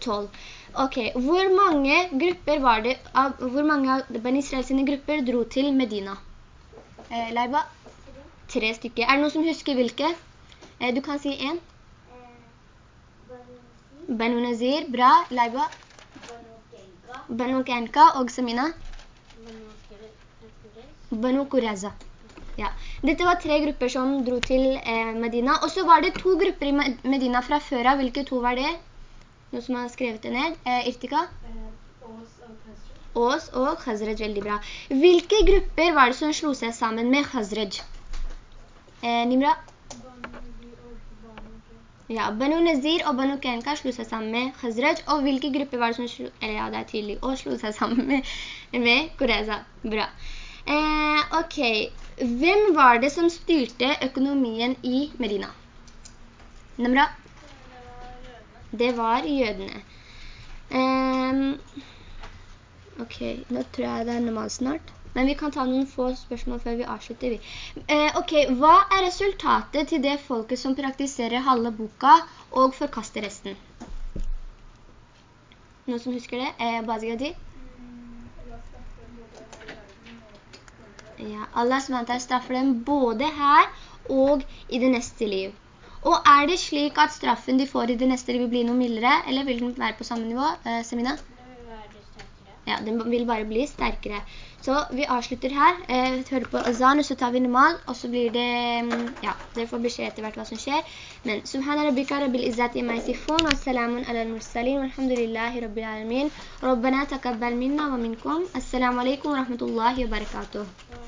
[SPEAKER 1] 12. Ok, hvor mange grupper var det, av, hvor mange av Ben Israel sine grupper dro til Medina? Eh, Leiba? Tre stykker. Er det noen som husker hvilke? Eh, du kan si en. Banu Nazir, bra. Leiba? Banu Kenka og Samina? Banu Qureza. Ja. Dette var tre grupper som dro til eh, Medina. Og så var det to grupper i Medina fra før av. Hvilke to var det? Noen som har skrevet det ned? Eh, Irtika? Ås og Khazraj, veldig bra. Hvilke grupper var det som slo seg sammen med Khazraj? Eh, Nimra? Ja, Banu Nazir og Banu Kenka slo seg sammen med Khazraj, og hvilke grupper var det som slo, eller ja, det er tydelig, og slo seg sammen med, med Koreza. Bra. Eh, ok, hvem var det som styrte økonomien i Medina? Namra? Det var jødene. Um, ok, nå tror jeg det er normalt snart. Men vi kan ta noen få spørsmål før vi avslutter. Vi. Eh, ok, hva er resultatet til det folket som praktiserer halve boka og forkaster resten? Noen som husker det? Eh, Bazigadi? Ja, Allah SWT straffer dem både her og i det neste liv. Og er det slik at straffen de får i det neste vil bli noe mildere, eller vil den være på samme nivå, eh, Semina? Ja, den vil bare bli sterkere. Så vi avslutter her, eh, hører på azan, og så tar vi normal, og så blir det, mm, ja, dere får beskjed etter hvert hva som skjer. Men, subhana rabbika rabbil izzati ma yasifun, wa salamun ala al-mursalin, walhamdulillahi rabbil alamin. Rabbana takabbal minna wa minkum. Assalamu alaikum wa rahmatullahi wa barakatuh.